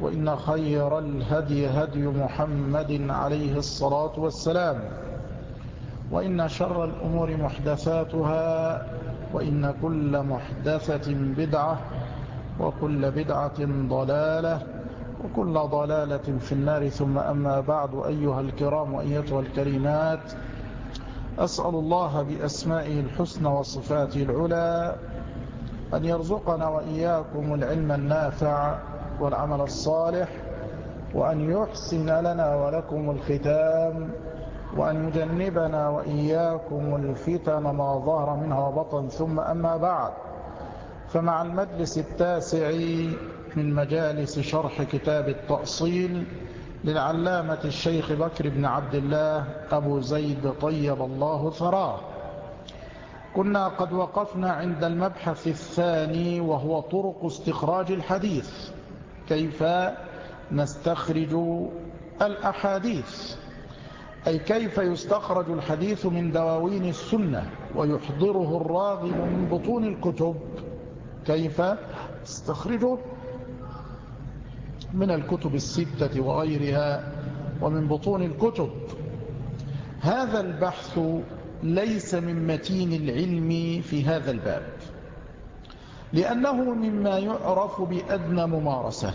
وإن خير الهدي هدي محمد عليه الصلاة والسلام. وإن شر الأمور محدثاتها وإن كل محدثة بدعة وكل بدعة ضلالة وكل ضلالة في النار. ثم أما بعد أيها الكرام وأيتها الكريمات أسأل الله بأسمائه الحسنى وصفاته العلى أن يرزقنا وإياكم العلم النافع والعمل الصالح وأن يحسن لنا ولكم الختام وأن يجنبنا وإياكم الفتن ما ظهر منها وبطن. ثم أما بعد فمع المجلس التاسع من مجالس شرح كتاب التأصيل للعلامة الشيخ بكر بن عبد الله أبو زيد طيب الله ثراه. كنا قد وقفنا عند المبحث الثاني وهو طرق استخراج الحديث. كيف نستخرج الأحاديث؟ أي كيف يستخرج الحديث من دواوين السنة ويحضره الراغب من بطون الكتب؟ كيف استخرجه من الكتب الستة وغيرها ومن بطون الكتب؟ هذا البحث ليس من متين العلم في هذا الباب. لأنه مما يعرف بأدنى ممارسة.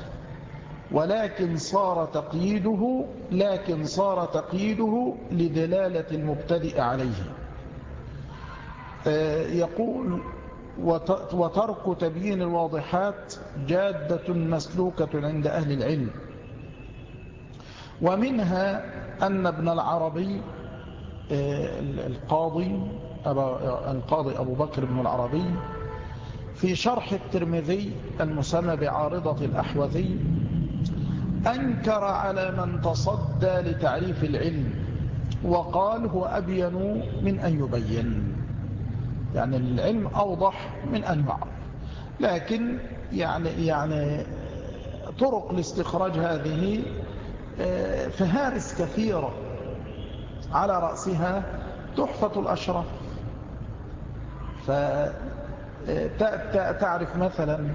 ولكن صار تقييده لكن صار تقييده لدلالة المبتدئ عليه. يقول وترك تبيين الواضحات جادة مسلوكة عند أهل العلم. ومنها أن ابن العربي القاضي القاضي أبو بكر بن العربي في شرح الترمذي المسمى بعارضة الأحوذي أنكر على من تصدى لتعريف العلم وقال هو أبين من أن يبين. يعني العلم أوضح من أن يعرف. لكن يعني, يعني طرق لاستخراج هذه فهارس كثيرة على رأسها تحفة الأشرف. فتعرف مثلا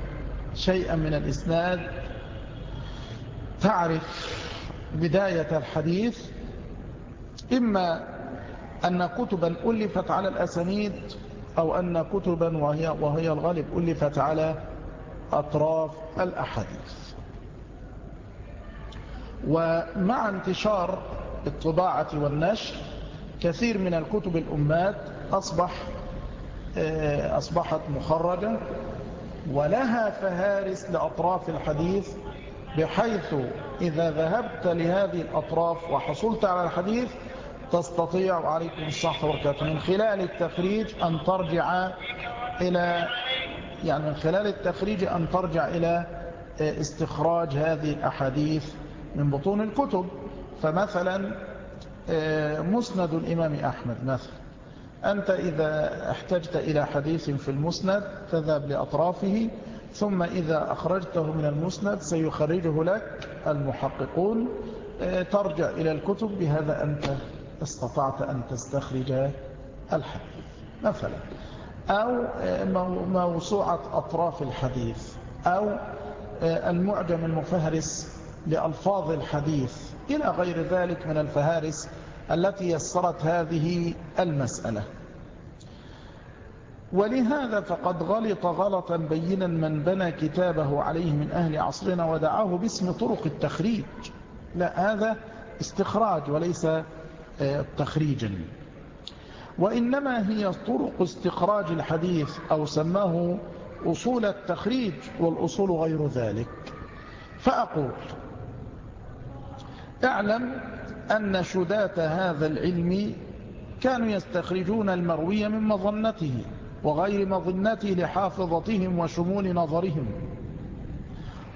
شيئا من الإسناد تعرف بداية الحديث إما أن كتبا ألفت على الأسانيد أو أن كتبا وهي, وهي الغالب ألفت على أطراف الأحاديث. ومع انتشار الطباعة والنشر كثير من الكتب الأمات أصبح أصبحت مخرجة ولها فهارس لأطراف الحديث بحيث إذا ذهبت لهذه الأطراف وحصلت على الحديث تستطيع عليكم الصحة والبركاته من خلال التخريج أن ترجع إلى يعني من خلال التخريج أن ترجع إلى استخراج هذه الأحاديث من بطون الكتب. فمثلا مسند الإمام أحمد مثلا. أنت إذا احتجت إلى حديث في المسند تذهب لأطرافه ثم إذا أخرجته من المسند سيخرجه لك المحققون. ترجع إلى الكتب بهذا أنت استطعت أن تستخرج الحديث مثلا أو موسوعة أطراف الحديث أو المعجم المفهرس لألفاظ الحديث إلى غير ذلك من الفهارس التي يسرت هذه المسألة. ولهذا فقد غلط غلطا بينا من بنى كتابه عليه من أهل عصرنا ودعاه باسم طرق التخريج. لا هذا استخراج وليس آه، تخريجا وإنما هي طرق استخراج الحديث أو سماه أصول التخريج والأصول غير ذلك. فأقول اعلم أن شدات هذا العلم كانوا يستخرجون المروي من مظنته. وغير مظنته لحافظتهم وشمول نظرهم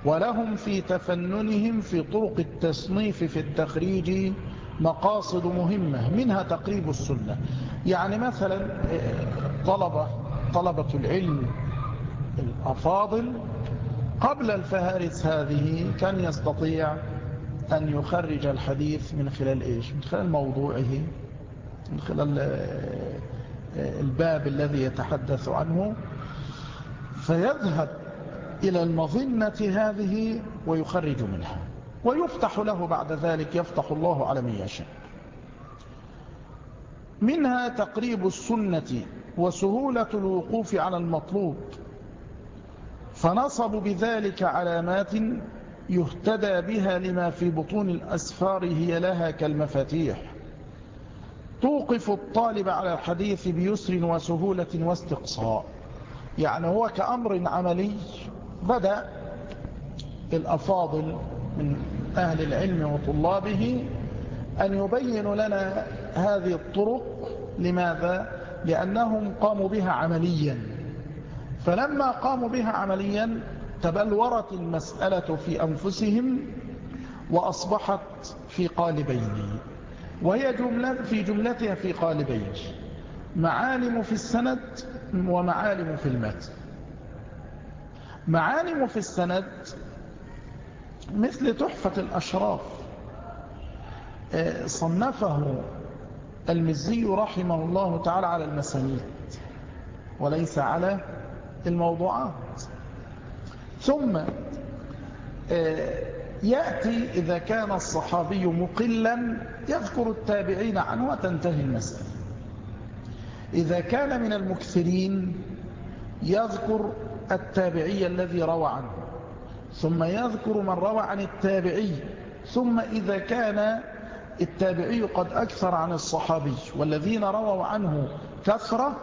ولهم في تفننهم في طرق التصنيف في التخريج مقاصد مهمة منها تقريب السنة. يعني مثلا طلبة, طلبة العلم الأفاضل قبل الفهارس هذه كان يستطيع أن يخرج الحديث من خلال إيش؟ من خلال موضوعه من خلال الباب الذي يتحدث عنه فيذهب إلى المظنة هذه ويخرج منها. ويفتح له بعد ذلك يفتح الله على من يشاء. منها تقريب السنة وسهولة الوقوف على المطلوب. فنصبوا بذلك علامات يهتدى بها لما في بطون الأسفار هي لها كالمفاتيح. توقف الطالب على الحديث بيسر وسهولة واستقصاء. يعني هو كأمر عملي بدأ الأفاضل من أهل العلم وطلابه أن يبين لنا هذه الطرق. لماذا؟ لأنهم قاموا بها عمليا. فلما قاموا بها عمليا تبلورت المسألة في أنفسهم وأصبحت في قالبين. وهي جملة في جملتها في قالبين معالم في السند ومعالم في المتن. معالم في السند مثل تحفة الأشراف. آه، صنفه المزي رحمه الله تعالى على المسانيد وليس على الموضوعات. ثم آه، يأتي إذا كان الصحابي مقلا يذكر التابعين عنه وتنتهي المسألة. إذا كان من المكثرين يذكر التابعي الذي روى عنه ثم يذكر من روى عن التابعي ثم إذا كان التابعي قد أكثر عن الصحابي والذين رووا عنه كثرة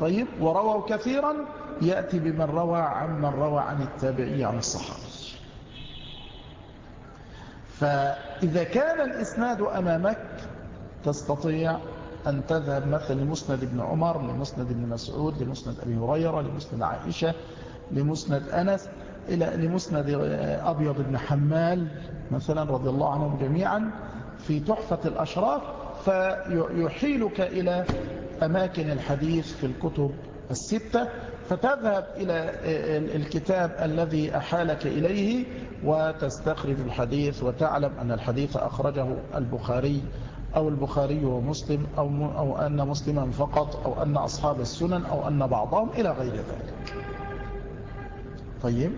طيب ورووا كثيرا يأتي بمن روى عن من روى عن التابعي عن الصحابي. فإذا كان الإسناد أمامك تستطيع أن تذهب مثلا لمسند ابن عمر لمسند ابن مسعود لمسند أبي هريرة لمسند عائشة لمسند أنس إلى لمسند أبيض بن حمال مثلا رضي الله عنهم جميعا في تحفة الأشراف فيحيلك إلى أماكن الحديث في الكتب الستة فتذهب إلى الكتاب الذي أحالك إليه وتستخرج الحديث وتعلم أن الحديث أخرجه البخاري أو البخاري ومسلم أو, أو أن مسلما فقط أو أن أصحاب السنن أو أن بعضهم إلى غير ذلك. طيب.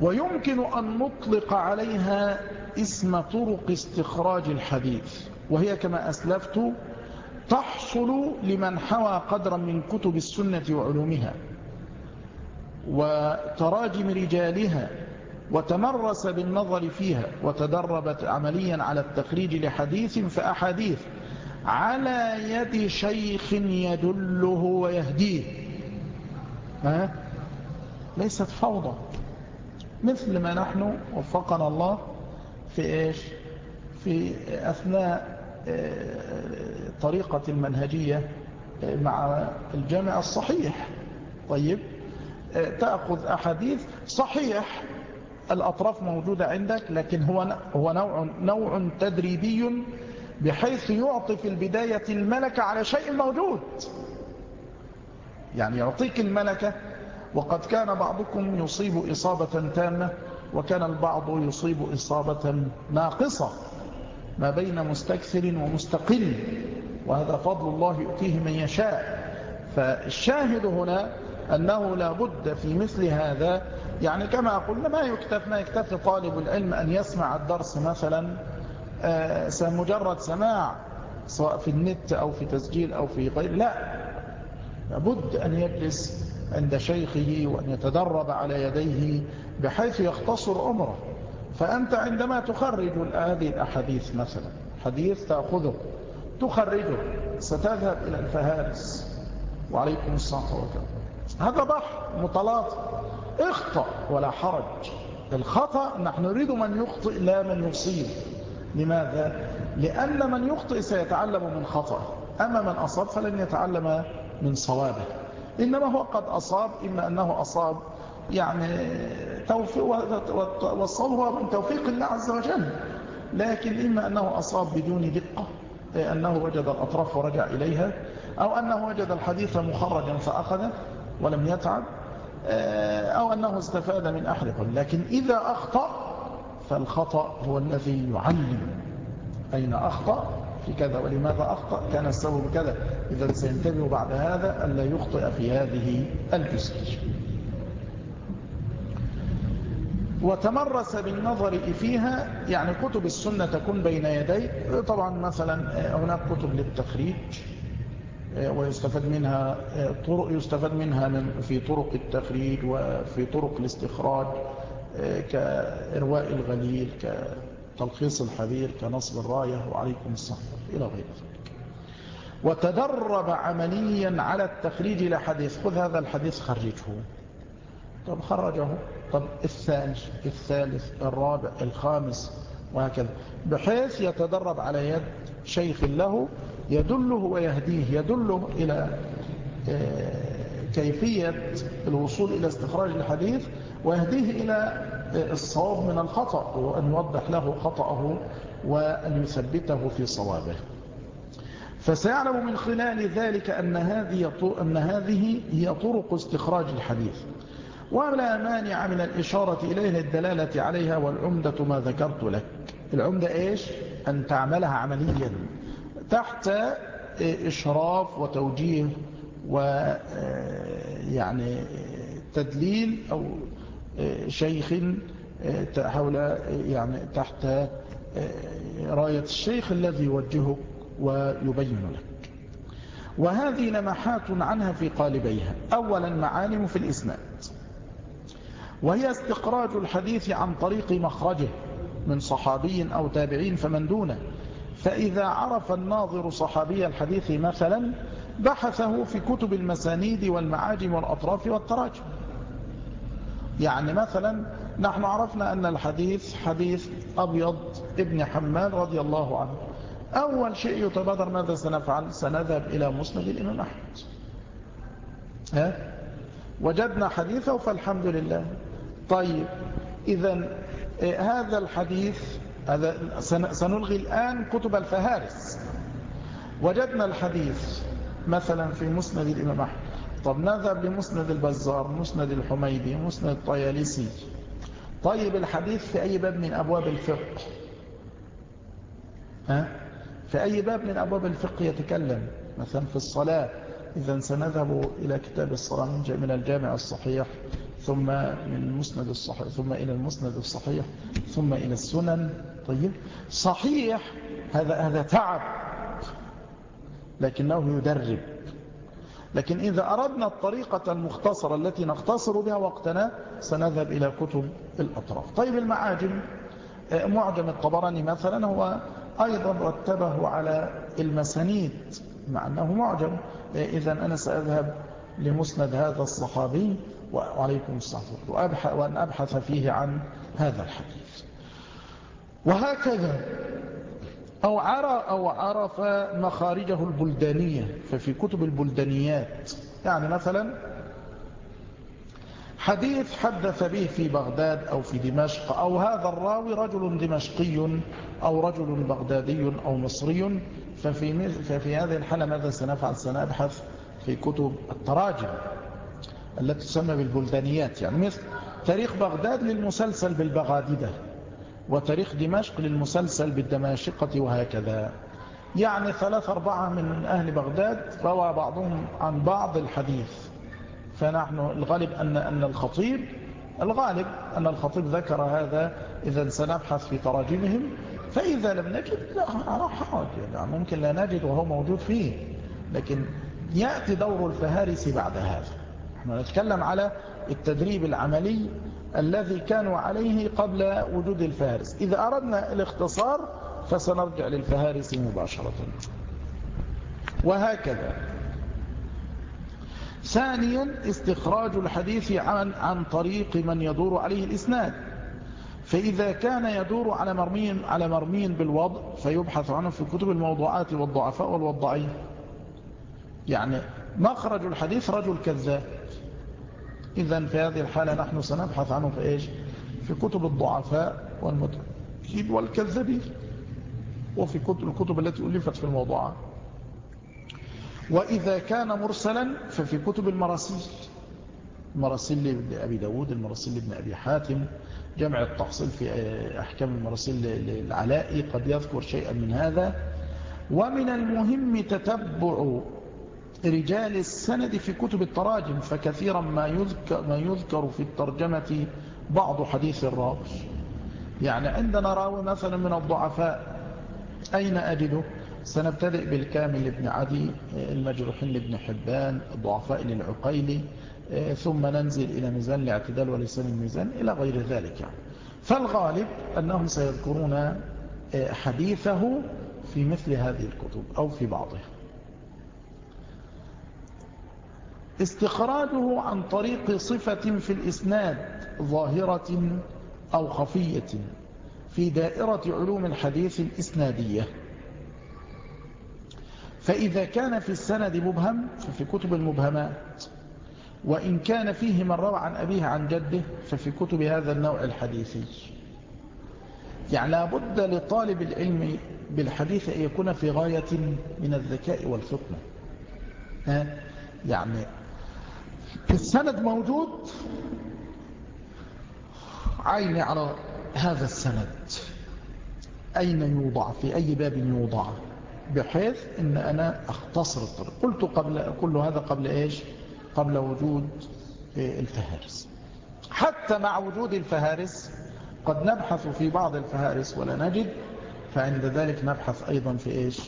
ويمكن أن نطلق عليها اسم طرق استخراج الحديث وهي كما أسلفت تحصل لمن حوى قدرا من كتب السنة وعلومها وتراجم رجالها وتمرس بالنظر فيها وتدربت عمليا على التخريج لحديث فأحاديث على يد شيخ يدله ويهديه. ها؟ ليست فوضى. مثل ما نحن وفقنا الله في إيش؟ في أثناء طريقة المنهجية مع الجامع الصحيح. طيب تأخذ أحاديث صحيح. الأطراف موجودة عندك لكن هو هو نوع نوع تدريبي بحيث يعطي في البداية الملكة على شيء موجود. يعني يعطيك الملكة وقد كان بعضكم يصيب إصابة تامة وكان البعض يصيب إصابة ناقصة. ما بين مستكثر ومستقل وهذا فضل الله يؤتيه من يشاء. فالشاهد هنا أنه لا بد في مثل هذا يعني كما قلنا ما يكتف ما يكتفي طالب العلم أن يسمع الدرس مثلا آه، مجرد سماع سواء في النت أو في تسجيل أو في غير لا. لابد أن يجلس عند شيخه وأن يتدرب على يديه بحيث يختصر عمره فأنت عندما تخرج هذه الأحاديث مثلا حديث تأخذه تخرجه ستذهب إلى الفهارس. وعليكم الصلاة والسلام. هذا بحر متلاطم. اخطأ ولا حرج. الخطأ نحن نريد من يخطئ لا من يصيب. لماذا؟ لأن من يخطئ سيتعلم من خطأ أما من أصاب فلن يتعلم من صوابه. إنما هو قد أصاب إما أنه أصاب يعني هو من توفيق الله عز وجل. لكن إما أنه أصاب بدون دقة أنه وجد الأطراف ورجع إليها أو أنه وجد الحديث مخرجا فأخذه ولم يتعب أو أنه استفاد من أحد لكن إذا أخطأ فالخطأ هو الذي يعلم أين أخطأ في كذا ولماذا أخطأ كان السبب كذا. إذا سينتبه بعد هذا ألا يخطئ في هذه الجزئية. وتمرس بالنظر فيها يعني كتب السنة تكون بين يدي. طبعا مثلا هناك كتب للتخريج ويستفاد منها طرق يستفاد منها من في طرق التخريج وفي طرق الاستخراج كإرواء الغليل كتلخيص الحبير كنصب الراية وعليكم الصحة إلى غير ذلك. وتدرب عمليا على التخريج لحديث خذ هذا الحديث خرجه. طب خرجه. طب الثاني الثالث الرابع الخامس وهكذا. بحيث يتدرب على يد شيخ له يدله ويهديه يدله إلى آه، كيفية الوصول إلى استخراج الحديث ويهديه إلى آه، الصواب من الخطأ وأن يوضح له خطأه وأن يثبته في صوابه. فسيعلم من خلال ذلك أن هذه أن هذه هي طرق استخراج الحديث. ولا مانع من الإشارة إليها الدلالة عليها والعمدة ما ذكرت لك. العمدة إيش؟ أن تعملها عمليا تحت إشراف وتوجيه ويعني تدليل أو شيخ حول يعني تحت راية الشيخ الذي يوجهك ويبين لك. وهذه لمحات عنها في قالبيها. أولا معالم في الإسناد. وهي استقراج الحديث عن طريق مخرجه من صحابي أو تابعين فمن دونه. فإذا عرف الناظر صحابي الحديث مثلا بحثه في كتب المسانيد والمعاجم والأطراف والتراجم. يعني مثلا نحن عرفنا أن الحديث حديث أبيض ابن حماد رضي الله عنه. أول شيء يتبادر ماذا سنفعل؟ سنذهب إلى مسند الإمام أحمد. ها؟ وجدنا حديثه فالحمد لله. طيب إذا إيه، هذا الحديث هذا سنلغي الآن كتب الفهارس. وجدنا الحديث مثلا في مسند الإمام أحمد. طب نذهب لمسند البزار مسند الحميدي مسند الطيالسي. طيب الحديث في أي باب من أبواب الفقه؟ ها؟ في أي باب من أبواب الفقه يتكلم؟ مثلا في الصلاة. إذا سنذهب إلى كتاب الصلاة من الجامع الصحيح. ثم من المسند الصحيح ثم إلى المسند الصحيح ثم إلى السنن. طيب صحيح هذا هذا تعب لكنه يدرب. لكن إذا أردنا الطريقة المختصرة التي نختصر بها وقتنا سنذهب إلى كتب الأطراف. طيب المعاجم. معجم الطبراني مثلا هو أيضا رتبه على المسانيد مع أنه معجم. إذا أنا سأذهب لمسند هذا الصحابي. وعليكم السلام وأن أبحث فيه عن هذا الحديث. وهكذا أو عرف, أو عرف مخارجه البلدانية. ففي كتب البلدانيات. يعني مثلا حديث حدث به في بغداد أو في دمشق أو هذا الراوي رجل دمشقي أو رجل بغدادي أو مصري. ففي, ففي هذه الحالة ماذا سنفعل؟ سنبحث في كتب التراجم. التي تسمى بالبلدانيات يعني مثل تاريخ بغداد للمسلسل بالبغاددة وتاريخ دمشق للمسلسل بالدماشقة وهكذا. يعني ثلاث أربعة من أهل بغداد روى بعضهم عن بعض الحديث. فنحن الغالب أن, أن الخطيب الغالب أن الخطيب ذكر هذا إذا سنبحث في تراجمهم. فإذا لم نجد لا حرج يعني ممكن لا نجد وهو موجود فيه. لكن يأتي دور الفهارس بعد هذا. نحن نتكلم على التدريب العملي الذي كانوا عليه قبل وجود الفهارس إذا أردنا الاختصار فسنرجع للفهارس مباشرة. وهكذا. ثانيا استخراج الحديث عن, عن طريق من يدور عليه الإسناد. فإذا كان يدور على مرمي, على مرمي بالوضع فيبحث عنه في كتب الموضوعات والضعفاء والوضعين. يعني مخرج الحديث رجل كذاب. إذا في هذه الحالة نحن سنبحث عنه في إيش؟ في كتب الضعفاء والمتكين والكذابين وفي كتب الكتب التي ألفت في الموضوعات وإذا كان مرسلا ففي كتب المراسيل. المراسيل لأبي داود المراسيل لابن أبي حاتم. جمع التحصيل في أحكام المراسيل للعلائي قد يذكر شيئا من هذا. ومن المهم تتبع رجال السند في كتب التراجم فكثيرا ما يذكر, ما يذكر في الترجمة بعض حديث الراوي. يعني عندنا راوي مثلا من الضعفاء. أين أجده؟ سنبتدئ بالكامل لابن عدي المجروحين لابن حبان الضعفاء للعقيلي ثم ننزل إلى ميزان الاعتدال ولسان الميزان إلى غير ذلك يعني. فالغالب أنهم سيذكرون حديثه في مثل هذه الكتب أو في بعضها. استخراجه عن طريق صفة في الإسناد ظاهرة أو خفية في دائرة علوم الحديث الإسنادية. فإذا كان في السند مبهم ففي كتب المبهمات وإن كان فيه من روى عن أبيه عن جده ففي كتب هذا النوع الحديثي. يعني لابد لطالب العلم بالحديث أن يكون في غاية من الذكاء والفطنة. يعني السند موجود؟ عيني على هذا السند. أين يوضع؟ في أي باب يوضع؟ بحيث أن أنا أختصر الطريق. قلت قبل كل هذا قبل إيش؟ قبل وجود الفهارس. حتى مع وجود الفهارس قد نبحث في بعض الفهارس ولا نجد فعند ذلك نبحث أيضا في إيش؟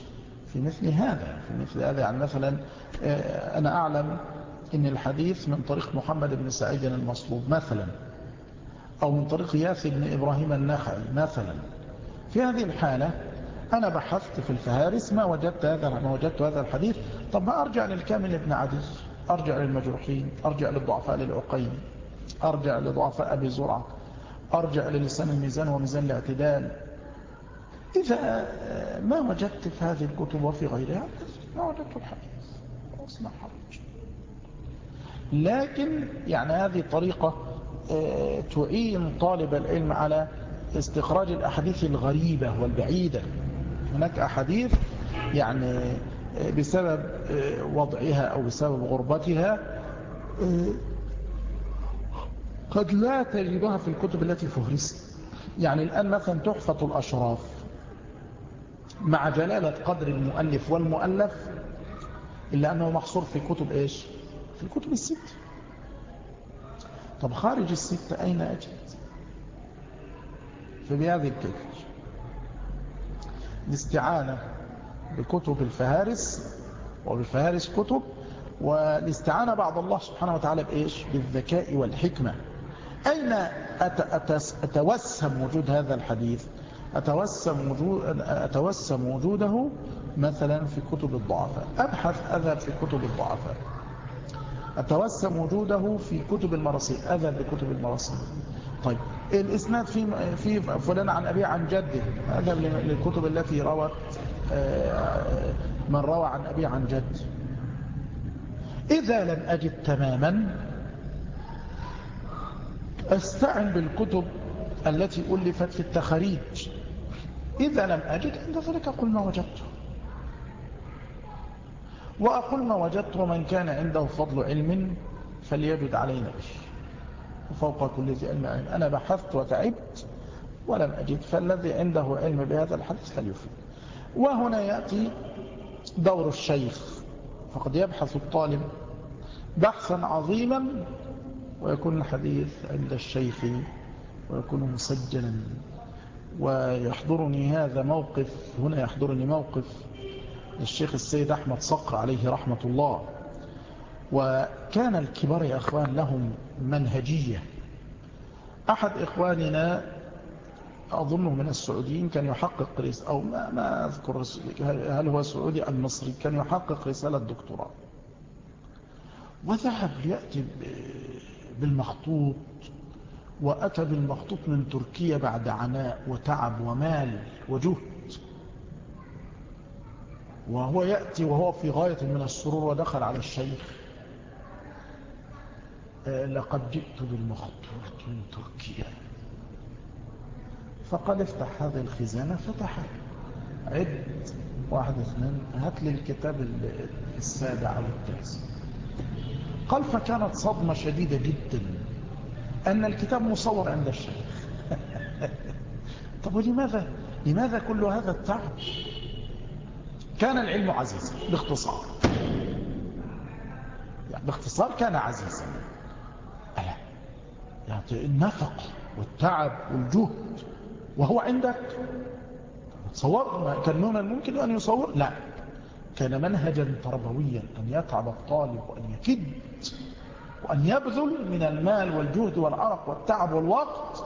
في مثل هذا في مثل هذا. يعني مثلا آه، أنا أعلم إن الحديث من طريق محمد بن سعيد المصلوب مثلا أو من طريق ياسر بن إبراهيم النخعي مثلا. في هذه الحالة أنا بحثت في الفهارس ما وجدت هذا ما وجدت هذا الحديث. طب ما أرجع للكامل ابن عدي أرجع للمجروحين أرجع للضعفاء للعقيم أرجع لضعفاء أبي زرعة أرجع للسان الميزان وميزان الاعتدال. إذا ما وجدت في هذه الكتب وفي غيرها ما وجدت الحديث. أصنع حرج. لكن يعني هذه طريقة آه، تعين طالب العلم على استخراج الأحاديث الغريبة والبعيدة. هناك أحاديث يعني آه، بسبب آه، وضعها أو بسبب غربتها قد لا تجدها في الكتب التي فهرست. يعني الآن مثلا تحفة الأشراف مع جلالة قدر المؤلف والمؤلف إلا أنه محصور في كتب إيش؟ في الكتب الست. طب خارج الست أين أجد؟ فبهذه الكيفية. الاستعانة بكتب الفهارس وبالفهارس كتب والاستعانة بعد الله سبحانه وتعالى بإيش؟ بالذكاء والحكمة. أين أتوسم وجود هذا الحديث؟ أتوسم, وجود أتوسم وجوده مثلا في كتب الضعفاء. أبحث أذهب في كتب الضعفاء. أتوسم وجوده في كتب المراسيل أذهب لكتب المراسيل. طيب الإسناد في في فلان عن أبي عن جده أذهب للكتب التي روت آه، من روى عن أبي عن جد. إذا لم أجد تماما أستعن بالكتب التي ألفت في التخاريج إذا لم أجد عند ذلك أقول ما وجدته وأقول ما وجدت ومن كان عنده فضل علم فليجد علينا به. وفوق كل ذي علم علم. أنا بحثت وتعبت ولم أجد فالذي عنده علم بهذا الحديث فليفيد. وهنا يأتي دور الشيخ. فقد يبحث الطالب بحثا عظيما ويكون الحديث عند الشيخ ويكون مسجلا. ويحضرني هذا موقف هنا يحضرني موقف الشيخ السيد أحمد صقر عليه رحمة الله. وكان الكبار يا أخوان لهم منهجية. أحد إخواننا أظنه من السعوديين كان يحقق رسالة أو ما, ما أذكر هل هو سعودي أم مصري كان يحقق رسالة دكتوراه وذهب ليأتي بالمخطوط وأتى بالمخطوط من تركيا بعد عناء وتعب ومال وجهد. وهو يأتي وهو في غاية من السرور ودخل على الشيخ. آه، لقد جئت بالمخطوط من تركيا. فقال افتح هذه الخزانة فتحها عد. واحد اثنين. هات لي الكتاب السابع أو التاسع. قال فكانت صدمة شديدة جدا أن الكتاب مصور عند الشيخ. طب ولماذا؟ لماذا كل هذا التعب؟ كان العلم عزيزا باختصار. يعني باختصار كان عزيزا. ألا يعني النفق والتعب والجهد وهو عندك. تصور كان من الممكن أن يصور؟ لا. كان منهجا تربويا أن يتعب الطالب وأن يكد وأن يبذل من المال والجهد والعرق والتعب والوقت.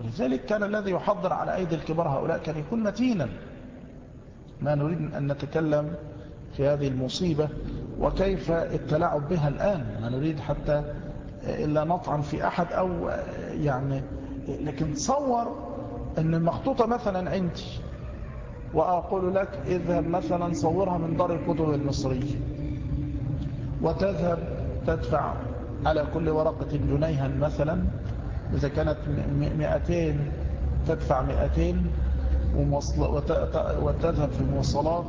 ولذلك كان الذي يحضر على أيدي الكبار هؤلاء كان يكون متينا. ما نريد أن نتكلم في هذه المصيبة وكيف التلاعب بها الآن. ما نريد حتى إلا نطعن في أحد أو يعني لكن تصور أن المخطوطة مثلا عندي وأقول لك إذهب مثلا صورها من دار الكتب المصرية وتذهب تدفع على كل ورقة جنيها مثلا إذا كانت مئتين تدفع مئتين وتذهب في المواصلات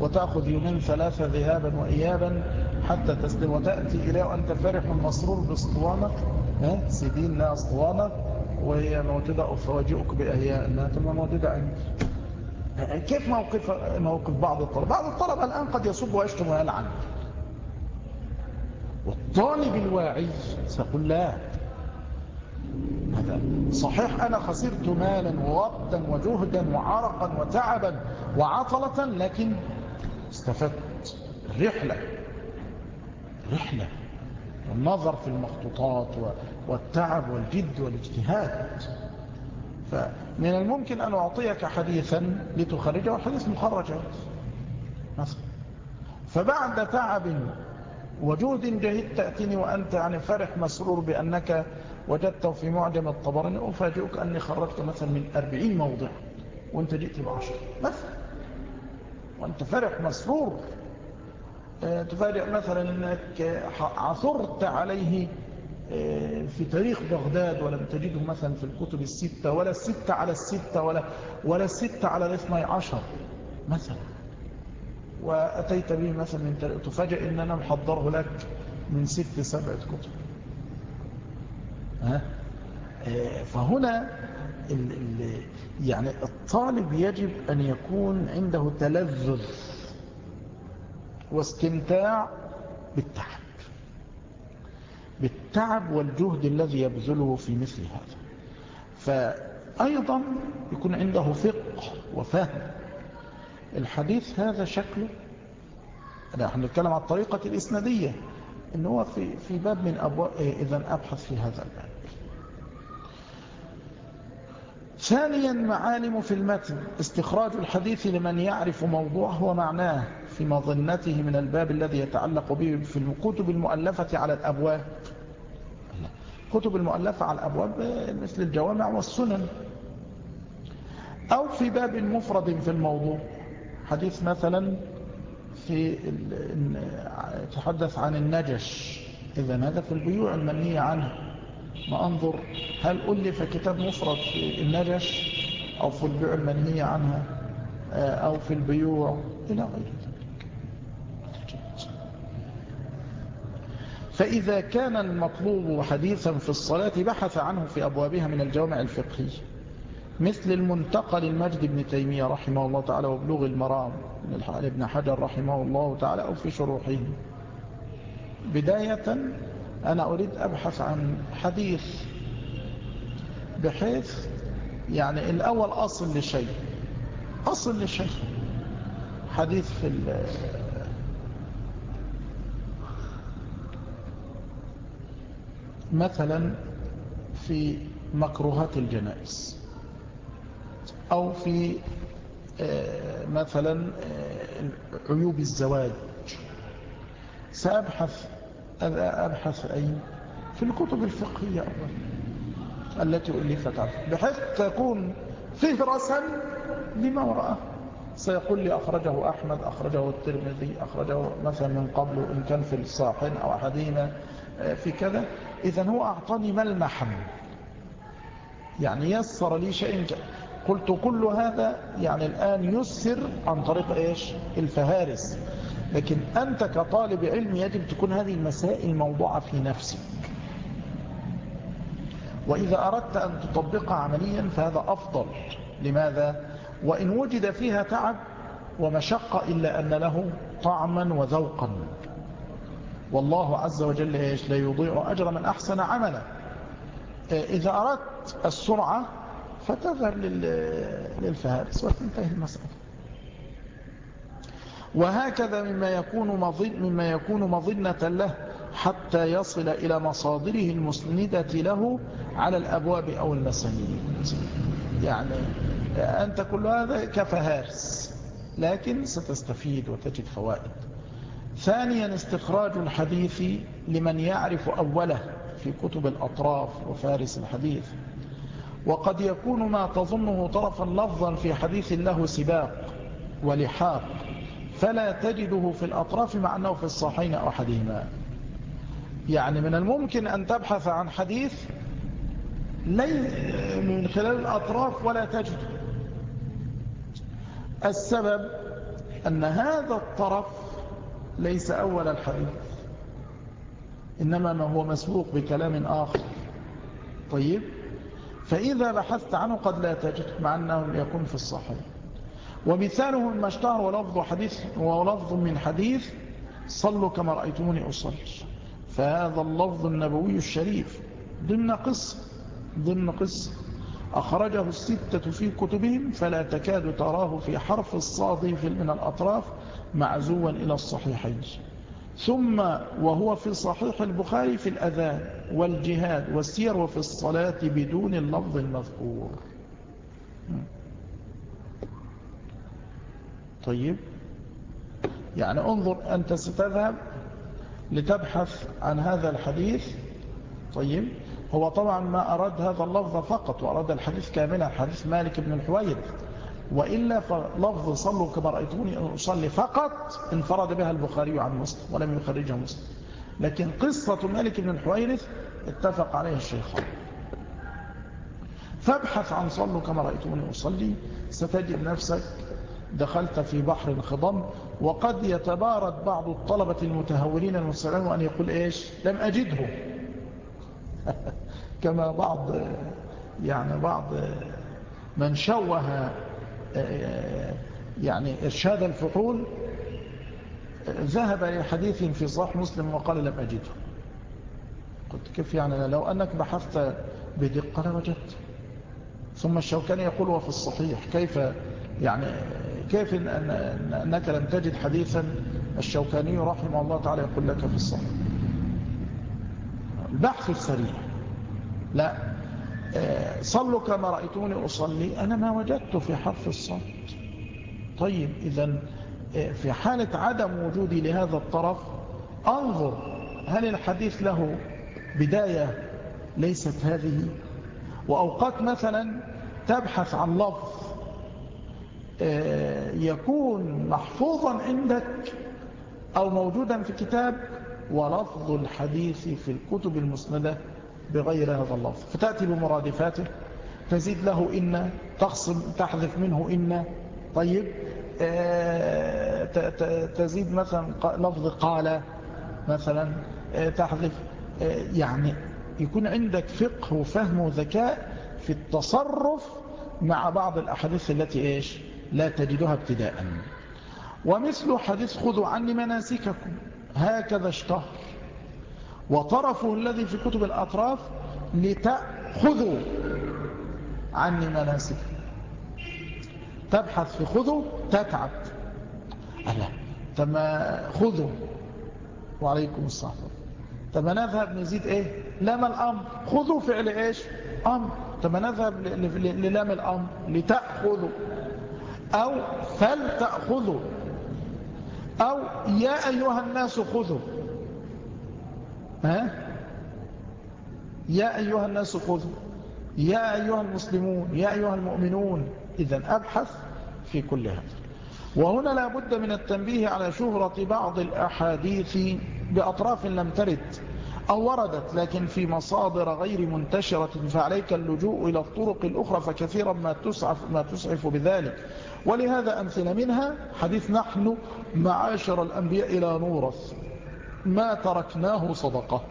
وتأخذ يومين ثلاثة ذهابا وإيابا حتى تسلم وتأتي إليه وأنت فرح مسرور بأسطوانة سيدين لا أسطوانة وهي موجودة أفواجئك بأهياء أنها تبقى موجودة كيف موقف, موقف بعض الطلبة؟ بعض الطلبة الآن قد يصب ويشتم ويلعن. والطالب الواعي سيقول لا. هذا صحيح أنا خسرت مالا ووقتا وجهدا وعرقا وتعبا وعطلة لكن استفدت رحلة. رحلة. والنظر في المخطوطات والتعب والجد والاجتهاد. فمن الممكن أن أعطيك حديثا لتخرجه حديث مخرج مثلا فبعد تعب وجهد جهد تأتيني وأنت يعني فرح مسرور بأنك وجدته في معجم الطبراني. أفاجئك أني خرجت مثلا من أربعين موضع وأنت جئت بعشر مثلا. وأنت فرح مسرور. آه، تفاجئ مثلا أنك عثرت عليه آه، في تاريخ بغداد ولم تجده مثلا في الكتب الستة ولا الستة على الستة ولا, ولا الستة على الاثنى عشر مثلا. وأتيت به مثلا من تفاجئ أن أنا محضره لك من ست سبعة كتب. ها؟ آه، فهنا ال ال يعني الطالب يجب أن يكون عنده تلذذ واستمتاع بالتعب. بالتعب والجهد الذي يبذله في مثل هذا. فأيضا يكون عنده فقه وفهم. الحديث هذا شكله. نحن نتكلم عن الطريقة الإسنادية إن هو في, في باب من أبواب إذن أبحث في هذا الباب. ثانيا معالم في المتن. استخراج الحديث لمن يعرف موضوعه ومعناه في مظنته من الباب الذي يتعلق به في الكتب المؤلفة على الأبواب. كتب المؤلفة على الأبواب مثل الجوامع والسنن. أو في باب مفرد في الموضوع. حديث مثلا في تحدث عن النجش. إذا هذا في البيوع المنهية عنها ما أنظر هل ألف كتاب مفرد في النجش أو في البيوع المنهية عنها آه، أو في البيوع؟ إلى غير فإذا كان المطلوب حديثا في الصلاة بحث عنه في أبوابها من الجوامع الفقهية. مثل المنتقى للمجد بن تيمية رحمه الله تعالى وبلوغ المرام ابن حجر رحمه الله تعالى أو في شروحه. بداية أنا أريد أبحث عن حديث بحيث يعني الأول أصل لشيء. أصل لشيء. حديث في مثلا في مكروهات الجنائز. أو في آه، مثلا آه، عيوب الزواج. سأبحث أبحث أين؟ في الكتب الفقهية أولا التي ألفت عنه بحيث تكون فهرسا لما وراءه سيقول لي أخرجه أحمد أخرجه الترمذي أخرجه مثلا من قبل إن كان في الصاحن أو أحدهما آه، في كذا. إذا هو أعطاني ملمحا. يعني يسر لي شيء قلت كل هذا يعني الآن يسر عن طريق إيش؟ الفهارس. لكن أنت كطالب علم يجب تكون هذه المسائل موضوعة في نفسك. وإذا أردت أن تطبقها عمليا فهذا أفضل. لماذا؟ وإن وجد فيها تعب ومشقة إلا أن له طعما وذوقا. والله عز وجل إيش؟ لا يضيع أجر من أحسن عملا. إذا أردت السرعة فتذهب للفهارس وتنتهي المسألة. وهكذا مما يكون مظن مما يكون مظنة له حتى يصل إلى مصادره المسندة له على الأبواب أو المسانيد يعني أنت كل هذا كفهارس لكن ستستفيد وتجد فوائد. ثانيا استخراج الحديث لمن يعرف أوله في كتب الأطراف وفارس الحديث. وقد يكون ما تظنه طرفا لفظا في حديث له سباق ولحاق فلا تجده في الأطراف مع أنه في الصحين أو أحدهما. يعني من الممكن أن تبحث عن حديث من خلال الأطراف ولا تجده. السبب أن هذا الطرف ليس أول الحديث إنما ما هو مسبوق بكلام آخر. طيب؟ فإذا بحثت عنه قد لا تجد مع أنه يكون في الصحيح. ومثاله ما اشتهر ولفظ, حديث ولفظ من حديث صلوا كما رأيتموني أصلي. فهذا اللفظ النبوي الشريف ضمن قصة ضمن قصة. أخرجه الستة في كتبهم فلا تكاد تراه في حرف الصاد من الأطراف معزوا إلى الصحيحين. ثم وهو في صحيح البخاري في الأذان والجهاد والسير وفي الصلاة بدون اللفظ المذكور. طيب. يعني انظر أنت ستذهب لتبحث عن هذا الحديث. طيب. هو طبعا ما أراد هذا اللفظ فقط وأراد الحديث كاملا حديث مالك بن الحوير وإلا فلفظ صلوا كما رأيتوني أصلي فقط انفرد بها البخاري عن مسلم ولم يخرجها مسلم. لكن قصة مالك بن الحويرث اتفق عليها الشيخان فابحث عن صلوا كما رأيتوني أصلي. ستجد نفسك دخلت في بحر خضم وقد يتبارد بعض الطلبة المتهورين المسلمين وأن يقول إيش؟ لم أجده. كما بعض يعني بعض من شوه يعني إرشاد الفحول ذهب لحديث في صحيح مسلم وقال لم أجده. قلت كيف يعني؟ لو أنك بحثت بدقة لوجدت. ثم الشوكاني يقول وفي الصحيح. كيف يعني كيف إن أنك لم تجد حديثا؟ الشوكاني رحمه الله تعالى يقول لك في الصحيح. البحث السريع. لا صلوا كما رأيتوني أصلي. أنا ما وجدت في حرف الصوت طيب إذا آه، في حالة عدم وجودي لهذا الطرف أنظر هل الحديث له بداية ليست هذه؟ وأوقات مثلا تبحث عن لفظ آه، يكون محفوظا عندك أو موجودا في كتاب ولفظ الحديث في الكتب المسندة بغير هذا اللفظ فتأتي بمرادفاته تزيد له إن تخصم تحذف منه إن. طيب آه، تزيد مثلا لفظ قال مثلا آه، تحذف آه، يعني يكون عندك فقه وفهم وذكاء في التصرف مع بعض الأحاديث التي إيش؟ لا تجدها ابتداء ومثل حديث خذوا عني مناسككم هكذا اشتهر. وطرفه الذي في كتب الأطراف لتأخذوا عني مناسككم تبحث في خذوا تتعب. ألا تما خذوا. وعليكم السلام. تما نذهب نزيد إيه؟ لام الأمر. خذوا فعل إيش؟ أمر. تما نذهب للام الأمر. لتأخذوا. أو فلتأخذوا. أو يا أيها الناس خذوا. ها؟ يا أيها الناس خذوا. يا أيها المسلمون يا أيها المؤمنون. اذا أبحث في كل هذا. وهنا لا بد من التنبيه على شهرة بعض الأحاديث بأطراف لم ترد أو وردت لكن في مصادر غير منتشرة فعليك اللجوء إلى الطرق الأخرى فكثيرا ما تسعف, ما تسعف بذلك. ولهذا أمثلة منها حديث نحن معاشر الأنبياء إلى نورث. ما تركناه صدقة.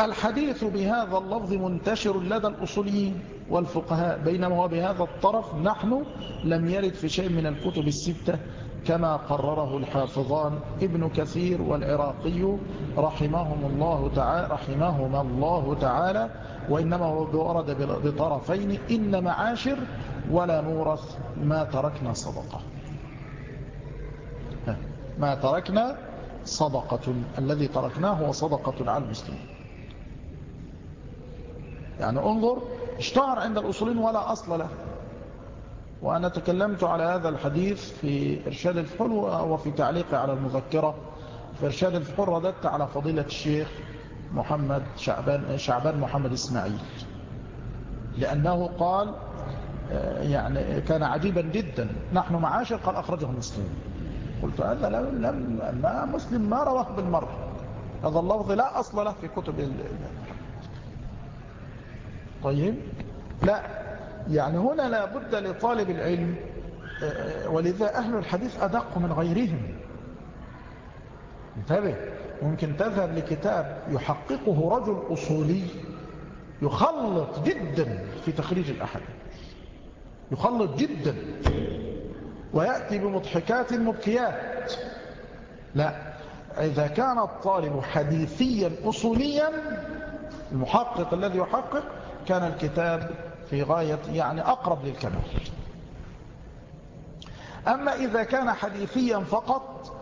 الحديث بهذا اللفظ منتشر لدى الأصوليين والفقهاء بينما هو بهذا الطرف نحن لم يرد في شيء من الكتب الستة كما قرره الحافظان ابن كثير والعراقي رحمهم الله تعالى رحمهما الله تعالى وإنما هو ورد بطرفين إن معاشر ولا نورث ما تركنا صدقة. ما تركنا صدقة الذي تركناه هو صدقة على المسلمين. يعني انظر اشتهر عند الأصولين ولا أصل له. وأنا تكلمت على هذا الحديث في إرشاد الفحول وفي تعليقي على المذكرة. في إرشاد الفحول رددت على فضيلة الشيخ محمد شعبان, شعبان محمد إسماعيل. لأنه قال آه، يعني كان عجيبا جدا نحن معاشر قال أخرجه مسلم قلت هذا لم ما مسلم ما رواه بالمرة. هذا اللفظ لا أصل له في كتب طيب. لا. يعني هنا لا بد لطالب العلم آه، ولذا أهل الحديث أدق من غيرهم. انتبه. ممكن تذهب لكتاب يحققه رجل أصولي يخلط جدا في تخريج الأحاديث. يخلط جدا. ويأتي بمضحكات مبكيات. لا إذا كان الطالب حديثيا أصوليا المحقق الذي يحقق كان الكتاب في غاية يعني أقرب للكمال. أما إذا كان حديثيا فقط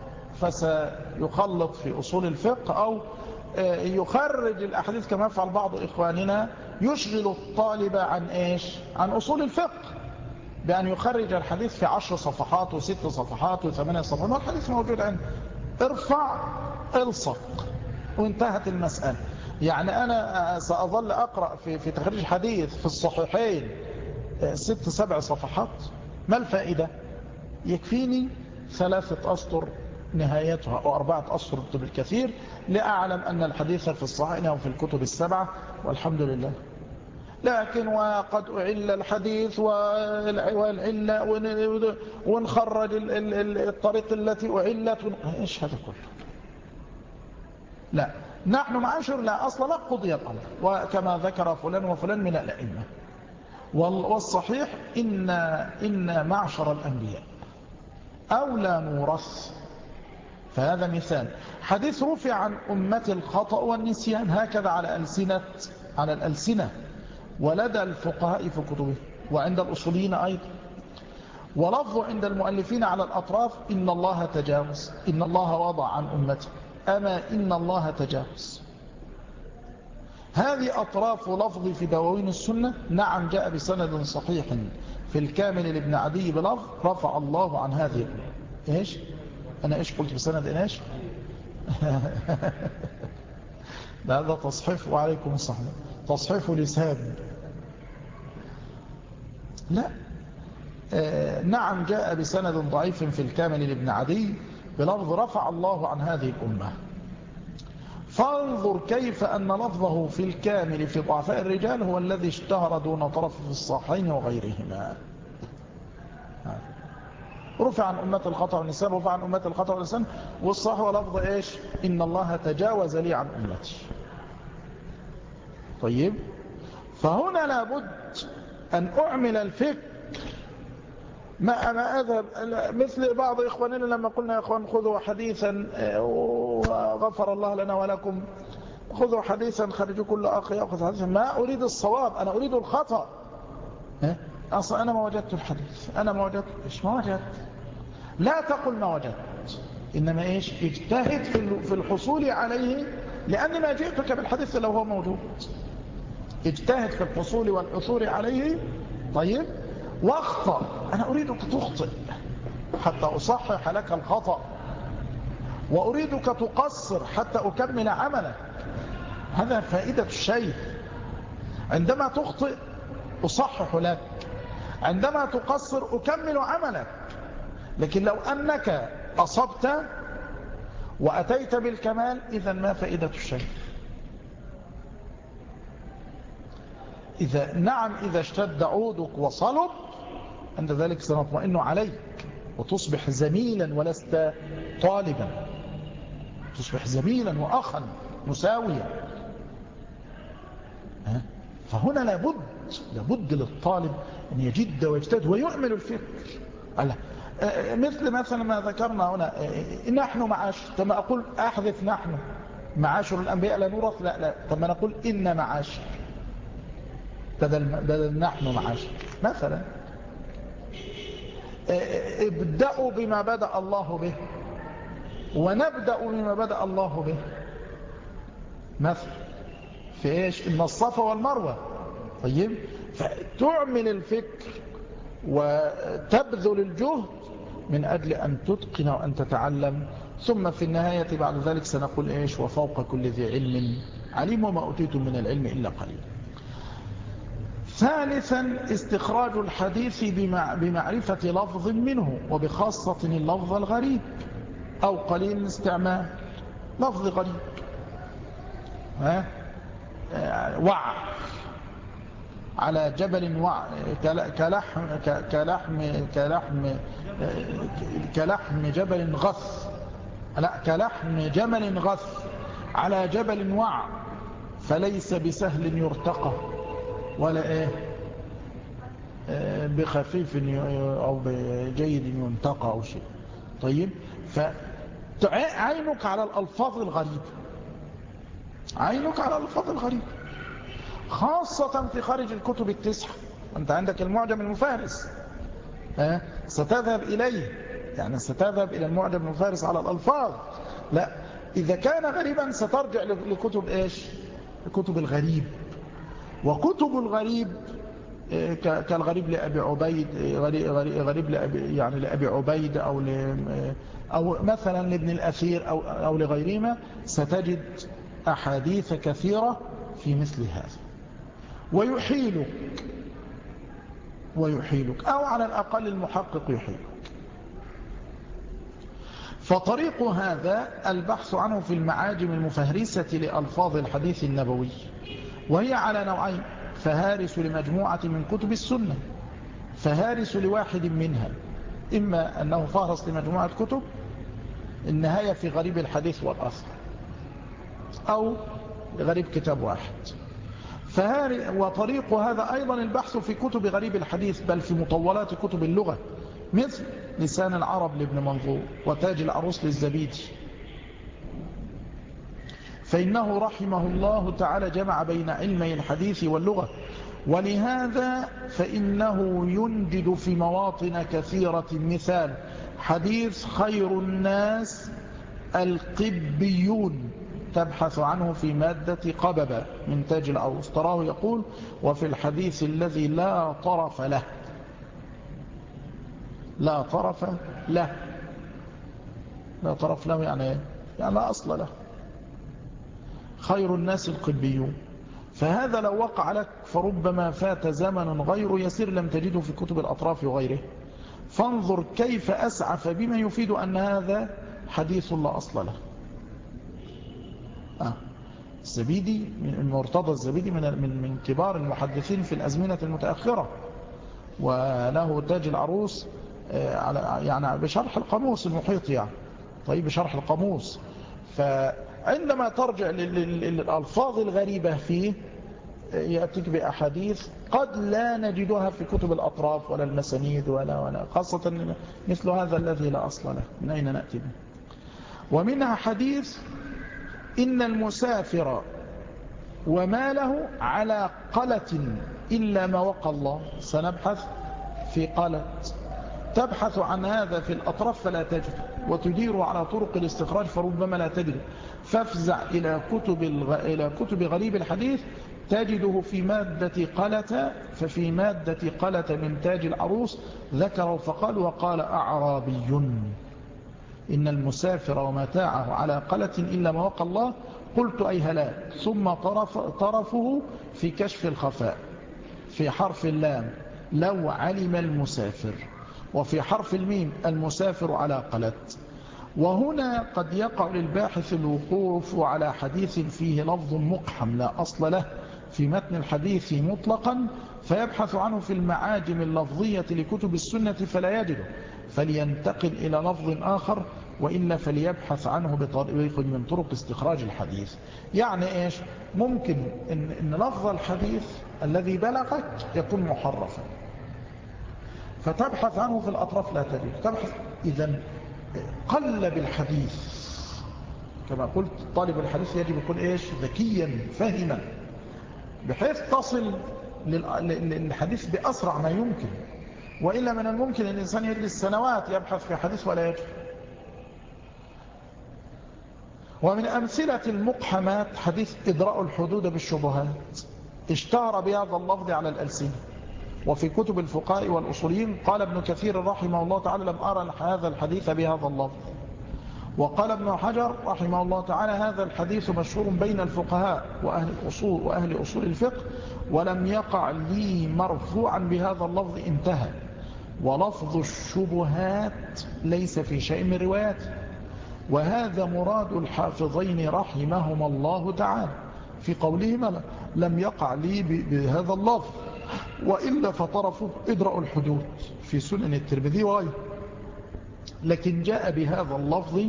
فسيخلط في أصول الفقه أو آه، يخرج الأحاديث كما يفعل بعض إخواننا يشغل الطالب عن إيش؟ عن أصول الفقه. بأن يخرج الحديث في عشر صفحات وست صفحات وثمانية صفحات. والحديث موجود عنه ارفع الصق وانتهت المسألة. يعني أنا سأظل أقرأ في, في تخريج حديث في الصحيحين آه، ست سبع صفحات. ما الفائدة؟ يكفيني ثلاثة أسطر نهايتها أو أربعة أسطر بالكثير لأعلم أن الحديث في الصحيحين في الكتب السبعة. والحمد لله. لكن وقد أعل الحديث والعلة ونخرج الطريق التي أعلت. إيش هذا كله؟ لا. نحن معاشر لا أصل لا قضي الأمر. وكما ذكر فلان وفلان من الأئمة. والصحيح إن, إن معشر الأنبياء أو لا نورث فهذا مثال. حديث رفع عن أمة الخطأ والنسيان. هكذا على ألسنة على الألسنة. ولدى الفقهاء في كتبه وعند الأصوليين أيضا. ولفظ عند المؤلفين على الأطراف إن الله تجاوز إن الله وضع عن أمته. أما إن الله تجاوز هذه أطراف لفظ في دواوين السنة. نعم جاء بسند صحيح في الكامل لابن عدي بلفظ رفع الله عن هذه إيش؟ أنا إيش قلت بسند إيش؟ هذا تصحيف وعليكم الصحيح تصحيف لسان. لا. آه نعم جاء بسند ضعيف في الكامل لابن عدي بلفظ رفع الله عن هذه الأمة. فانظر كيف أن لفظه في الكامل في ضعفاء الرجال هو الذي اشتهر دون طرف في الصحين وغيرهما. رفع عن أمة الخطأ والنسان رفع عن أمة الخطأ والنسان والصح ولفظ إيش؟ إن الله تجاوز لي عن أمتي. طيب؟ فهنا لابد أن أعمل الفكر. ما أنا أذهب مثل بعض إخواننا لما قلنا يا إخوان خذوا حديثا آه، وغفر الله لنا ولكم. خذوا حديثا خرجوا كل أخ يأخذ حديثا. ما أريد الصواب أنا أريد الخطأ. أصلا أنا ما وجدت الحديث. أنا ما وجدت. إيش ما وجدت؟ لا تقل ما وجدت. إنما إيش؟ اجتهد في الحصول عليه لأني ما جئتك بالحديث لو هو موجود. اجتهد في الحصول والحصول عليه. طيب واخطأ. أنا أريدك تخطئ حتى أصحح لك الخطأ. وأريدك تقصر حتى أكمل عملك. هذا فائدة الشيء. عندما تخطئ أصحح لك. عندما تقصر أكمل عملك. لكن لو أنك أصبت وأتيت بالكمال إذا ما فائدة الشيء؟ إذا نعم إذا اشتد عودك وصلب عند ذلك سنطمئن عليك وتصبح زميلا ولست طالبا. تصبح زميلا وأخا مساويا. فهنا لابد لابد للطالب أن يجد ويجتهد ويعمل الفكر مثل مثلا ما ذكرنا هنا نحن معاشر كما أقول أحذف نحن معاشر الأنبياء. لا نورث لا لا. طب ما نقول إن معاشر بدل, بدل نحن معاشر. مثلا ابدأوا بما بدأ الله به. ونبدأ بما بدأ الله به. مثل في إيش؟ إن الصفا والمروة. طيب؟ فتعمل الفكر وتبذل الجهد من أجل أن تتقن وأن تتعلم. ثم في النهاية بعد ذلك سنقول إيش؟ وفوق كل ذي علم عليم وما أتيتم من العلم إلا قليل. ثالثا استخراج الحديث بمعرفة لفظ منه وبخاصة اللفظ الغريب أو قليل الاستعمال. لفظ غريب. ها؟ وع على جبل وع كلحم كلحم كلحم كلحم جبل غث. لا كلحم جمل غث. على جبل وع فليس بسهل يرتقى. ولا إيه؟ بخفيف أو بجيد ينتقى أو شيء. طيب؟ فعينك على الألفاظ الغريبه عينك على الألفاظ الغريبه خاصة في خارج الكتب التسعة. أنت عندك المعجم المفارس؟ ستذهب إليه. يعني ستذهب إلى المعجم المفارس على الألفاظ. لا. إذا كان غريبا سترجع لكتب إيش؟ كتب الغريب. وكتب الغريب آه، كالغريب لأبي عبيد غريب لأبي يعني لأبي عبيد أو آه، أو مثلا لابن الأثير أو أو لغيرهما ستجد أحاديث كثيرة في مثل هذا. ويحيلك ويحيلك أو على الأقل المحقق يحيلك. فطريق هذا البحث عنه في المعاجم المفهرسة لألفاظ الحديث النبوي. وهي على نوعين فهارس لمجموعة من كتب السنة فهارس لواحد منها إما أنه فهرس لمجموعة كتب النهاية في غريب الحديث والأثر أو غريب كتاب واحد. وطريق هذا أيضا البحث في كتب غريب الحديث بل في مطولات كتب اللغة مثل لسان العرب لابن منظور وتاج العروس للزبيدي فإنه رحمه الله تعالى جمع بين علمي الحديث واللغة. ولهذا فإنه ينجد في مواطن كثيرة مثال حديث خير الناس القبيون. تبحث عنه في مادة قبب من تاج العروس تراه يقول وفي الحديث الذي لا طرف له. لا طرف له. لا طرف له يعني يعني لا أصل له. خير الناس القبيون فهذا لو وقع لك فربما فات زمن غير يسير لم تجده في كتب الأطراف وغيره. فانظر كيف أسعف بما يفيد أن هذا حديث لا أصل له. آه. الزبيدي المرتضى الزبيدي من من كبار المحدثين في الأزمنة المتأخرة. وله تاج العروس على يعني بشرح القاموس المحيط يعني. طيب بشرح القاموس. فعندما ترجع للألفاظ الغريبة فيه يأتيك بأحاديث قد لا نجدها في كتب الأطراف ولا المسانيد ولا ولا خاصة مثل هذا الذي لا أصل له. من أين نأتي به؟ ومنها حديث إن المسافر وماله على قلة إلا ما وقى الله. سنبحث في قلت تبحث عن هذا في الأطراف فلا تجد وتدير على طرق الاستخراج فربما لا تجد فافزع إلى كتب, الغ... إلى كتب غريب الحديث تجده في مادة قلة ففي مادة قلة من تاج العروس ذكروا فقال وقال أعرابي إن المسافر ومتاعه على قلة إلا ما وقى الله قلت أي هلاك. ثم طرف طرفه في كشف الخفاء في حرف اللام لو علم المسافر. وفي حرف الميم المسافر على قلت. وهنا قد يقع للباحث الوقوف على حديث فيه لفظ مقحم لا أصل له في متن الحديث مطلقا فيبحث عنه في المعاجم اللفظية لكتب السنة فلا يجده. فلينتقل إلى لفظ آخر وإلا فليبحث عنه بطريق من طرق استخراج الحديث. يعني إيش؟ ممكن إن, إن لفظ الحديث الذي بلغك يكون محرفا. فتبحث عنه في الأطراف لا تجد تبحث. إذا قلب الحديث كما قلت طالب الحديث يجب يكون إيش؟ ذكيا فهما بحيث تصل للحديث بأسرع ما يمكن. وإلا من الممكن أن الإنسان يجلس سنوات يبحث في حديث ولا يجد ومن أمثلة المقحمات حديث إدراء الحدود بالشبهات. اشتهر بهذا اللفظ على الألسنة. وفي كتب الفقهاء والأصوليين قال ابن كثير رحمه الله تعالى لم أرى هذا الحديث بهذا اللفظ. وقال ابن حجر رحمه الله تعالى هذا الحديث مشهور بين الفقهاء وأهل الأصول وأهل أصول الفقه ولم يقع لي مرفوعا بهذا اللفظ انتهى. ولفظ الشبهات ليس في شيء من رواياته وهذا مراد الحافظين رحمهما الله تعالى. في قولهما لم يقع لي بهذا اللفظ. وإلا فطرفوا إدراء الحدود في سنن الترمذي وغيره. لكن جاء بهذا اللفظ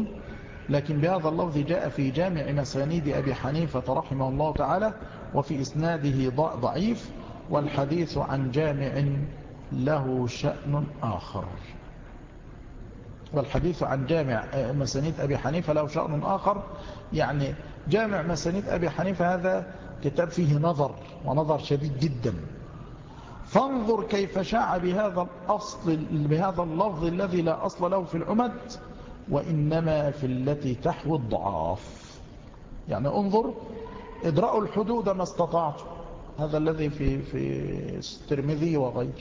لكن بهذا اللفظ جاء في جامع مسانيد أبي حنيفة رحمه الله تعالى وفي إسناده ضعيف والحديث عن جامع له شأن آخر. والحديث عن جامع مسانيد أبي حنيفة له شأن آخر. يعني جامع مسانيد أبي حنيفة هذا كتاب فيه نظر ونظر شديد جدا. فانظر كيف شاع بهذا الأصل بهذا اللفظ الذي لا أصل له في العمد وإنما في التي تحوي الضعاف. يعني انظر ادرأوا الحدود ما استطعت. هذا الذي في في الترمذي وغيره.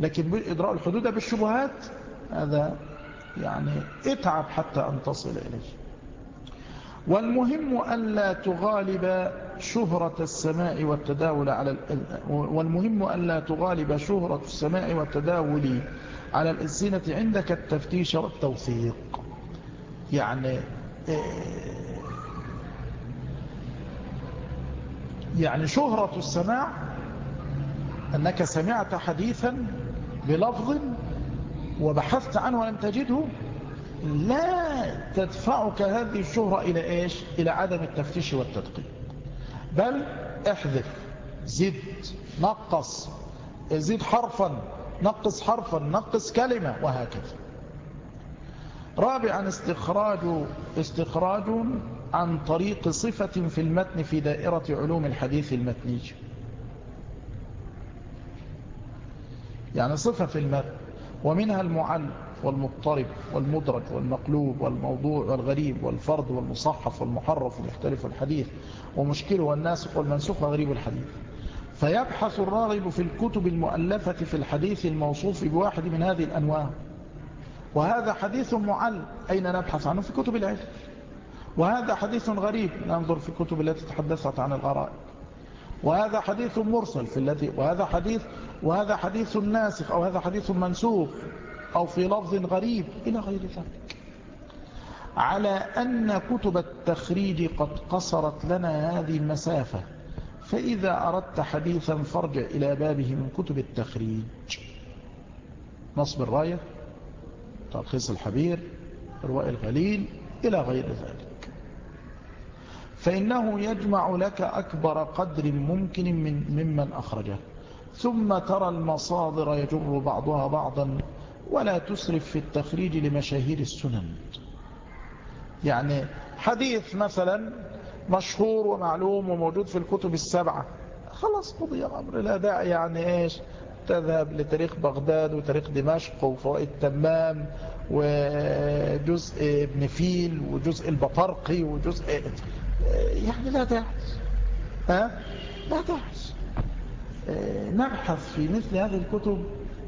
لكن إدراء الحدود بالشبهات هذا يعني اتعب حتى أن تصل إليه. والمهم ألا تغالب شهرة السماء والتداول على والمهم ألا تغالب شهرة السماء والتداول على الألسنة عندك التفتيش والتوثيق. يعني يعني شهرة السماع أنك سمعت حديثا بلفظ وبحثت عنه ولم تجده لا تدفعك هذه الشهرة إلى إيش؟ إلى عدم التفتيش والتدقيق. بل احذف زد نقص زد حرفا نقص حرفا نقص كلمة وهكذا. رابعا استخراج استخراج عن طريق صفة في المتن في دائرة علوم الحديث المتني. يعني صفة في المتن ومنها المعل والمضطرب والمدرج والمقلوب والموضوع والغريب والفرد والمصحف والمحرف ومختلف الحديث. ومشكله والناسخ والمنسوخ وغريب الحديث. فيبحث الراغب في الكتب المؤلفة في الحديث الموصوف بواحد من هذه الأنواع. وهذا حديث معل. أين نبحث عنه؟ في كتب العلم. وهذا حديث غريب. ننظر في الكتب التي تحدثت عن الغرائب. وهذا حديث مرسل في التي وهذا حديث وهذا حديث ناسخ أو هذا حديث منسوخ. أو في لفظ غريب إلى غير ذلك. على أن كتب التخريج قد قصرت لنا هذه المسافة فإذا أردت حديثا فارجع إلى بابه من كتب التخريج. نصب الراية تلخيص الحبير رواء الغليل إلى غير ذلك. فإنه يجمع لك أكبر قدر ممكن من ممن أخرجه. ثم ترى المصادر يجر بعضها بعضا ولا تسرف في التخريج لمشاهير السنن. يعني حديث مثلا مشهور ومعلوم وموجود في الكتب السبعة خلاص قضي الأمر لا داعي يعني إيش؟ تذهب لتاريخ بغداد وتاريخ دمشق وفوائد تمام وجزء ابن فيل وجزء البطرقي وجزء يعني لا داعي ها؟ لا داعي نبحث في مثل هذه الكتب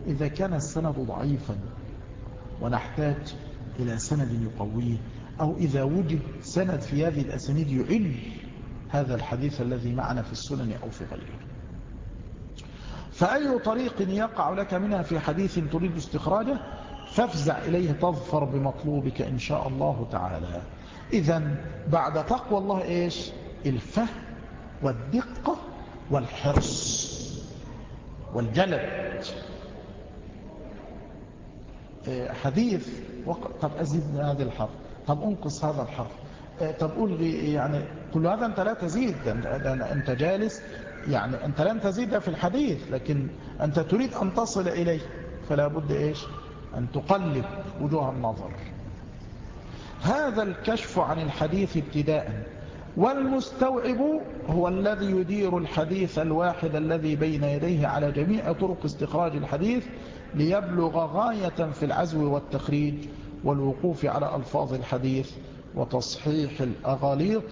إذا كان السند ضعيفا ونحتاج إلى سند يقويه أو إذا وجد سند في هذه الأسانيد يعل هذا الحديث الذي معنا في السنن أو في غيره. فأي طريق يقع لك منها في حديث تريد استخراجه؟ فافزع إليه تظفر بمطلوبك إن شاء الله تعالى. إذا بعد تقوى الله إيش؟ الفهم والدقة والحرص والجلد. حديث طب أزيد هذه الحرف طب أنقص هذا الحرف إيه، طب قول يعني كل هذا أنت لا تزيد أنت جالس يعني أنت لن تزيد في الحديث لكن أنت تريد أن تصل إليه فلا بد إيش؟ أن تقلب وجوه النظر. هذا الكشف عن الحديث ابتداء. والمستوعب هو الذي يدير الحديث الواحد الذي بين يديه على جميع طرق استخراج الحديث ليبلغ غاية في العزو والتخريج والوقوف على ألفاظ الحديث وتصحيح الأغاليط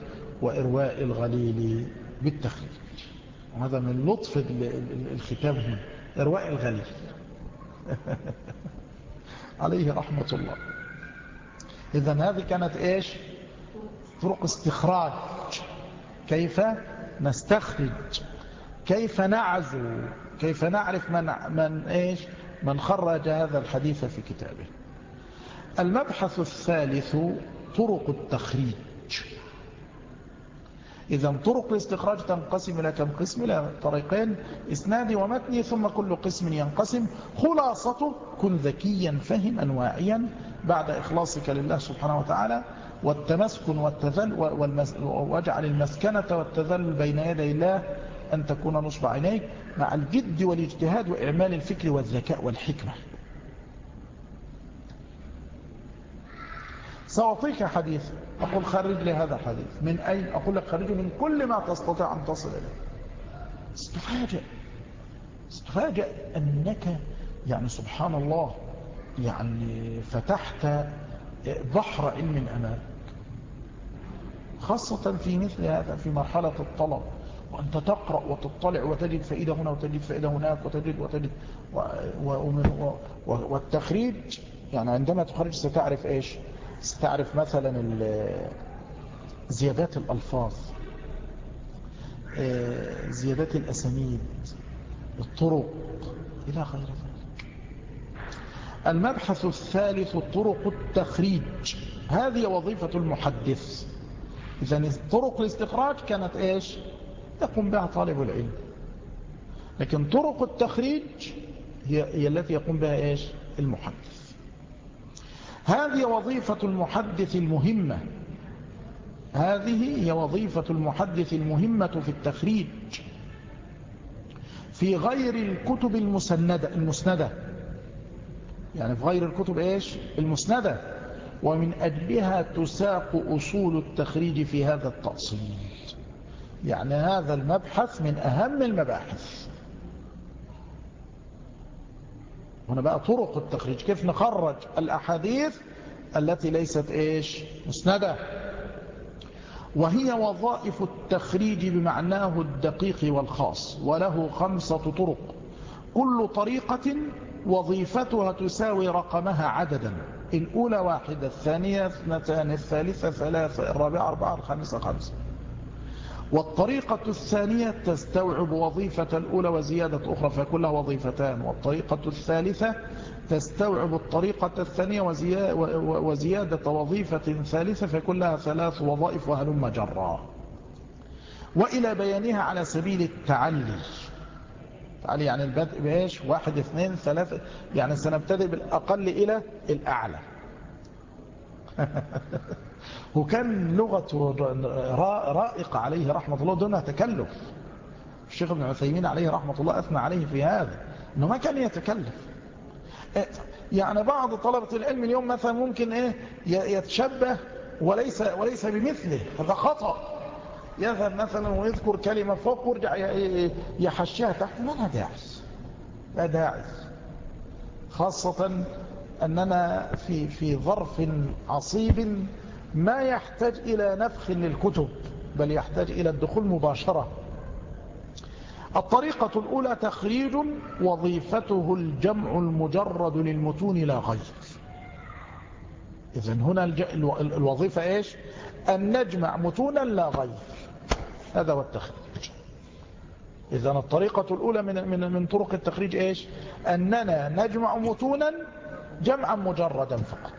وإرواء الغليل بالتخريج. وهذا من لطف الختام هنا. إرواء الغليل. عليه رحمة الله. إذا هذه كانت إيش؟ طرق استخراج. كيف نستخرج؟ كيف نعزو؟ كيف نعرف من, من, إيش؟ من خرج هذا الحديث في كتابه. المبحث الثالث طرق التخريج. إذا طرق الاستخراج تنقسم إلى كم قسم؟ إلى طريقين إسنادي ومتني ثم كل قسم ينقسم. خلاصته كن ذكيا فهما واعيا بعد إخلاصك لله سبحانه وتعالى والتمسكن والتذل واجعل المسكنة والتذل بين يدي الله أن تكون نصب عينيك مع الجد والاجتهاد وإعمال الفكر والذكاء والحكمة. سأعطيك حديث. أقول خرج لي هذا الحديث. من أين؟ أقول لك خرجه من كل ما تستطيع أن تصل إليه. استفاجئ استفاجئ أنك يعني سبحان الله يعني فتحت بحر علم أمامك. خاصة في مثل هذا في مرحلة الطلب. وأنت تقرأ وتطلع وتجد فائدة هنا وتجد فائدة هناك وتجد وتجد و و و والتخريج يعني عندما تخرج ستعرف إيش؟ ستعرف مثلا زيادات الألفاظ آه، زيادات الأسانيد الطرق إلى غير ذلك. المبحث الثالث طرق التخريج هذه وظيفة المحدث. إذا طرق الاستخراج كانت إيش؟ يقوم بها طالب العلم. لكن طرق التخريج هي, هي التي يقوم بها إيش؟ المحدث. هذه وظيفة المحدث المهمة. هذه هي وظيفة المحدث المهمة في التخريج. في غير الكتب المسندة المسندة. يعني في غير الكتب إيش؟ المسندة. ومن أجلها تساق أصول التخريج في هذا التأصيل. يعني هذا المبحث من أهم المباحث. هنا بقى طرق التخريج. كيف نخرج الأحاديث التي ليست إيش؟ مسندة. وهي وظائف التخريج بمعناه الدقيق والخاص وله خمسة طرق. كل طريقة وظيفتها تساوي رقمها عددا. الأولى واحدة الثانية اثنتان الثالثة ثلاثة الرابعة أربعة الخامسة خمسة والطريقة الثانية تستوعب وظيفة الأولى وزيادة أخرى فكلها وظيفتان. والطريقة الثالثة تستوعب الطريقة الثانية وزيادة وظيفة ثالثة فكلها ثلاث وظائف وهلم جرا. وإلى بيانها على سبيل التعلي. تعالي يعني البدء بإيش؟ واحد اثنين ثلاثة يعني سنبتدئ بالأقل إلى الأعلى. وكان لغة رائقة عليه رحمة الله دونها تكلف. الشيخ ابن عثيمين عليه رحمة الله أثنى عليه في هذا أنه ما كان يتكلف. يعني بعض طلبة العلم اليوم مثلا ممكن إيه يتشبه وليس, وليس بمثله هذا خطأ. يذهب مثلا ويذكر كلمة فوق ويرجع يحشيها تحت ما لا داعي لا داعي خاصة أننا في, في ظرف عصيب ما يحتاج إلى نفخ للكتب بل يحتاج إلى الدخول مباشرة. الطريقة الأولى تخريج وظيفته الجمع المجرد للمتون لا غير. إذن هنا الوظيفة إيش؟ أن نجمع متونا لا غير. هذا هو التخريج. إذن الطريقة الأولى من, من, من طرق التخريج إيش؟ أننا نجمع متونا جمعا مجردا فقط.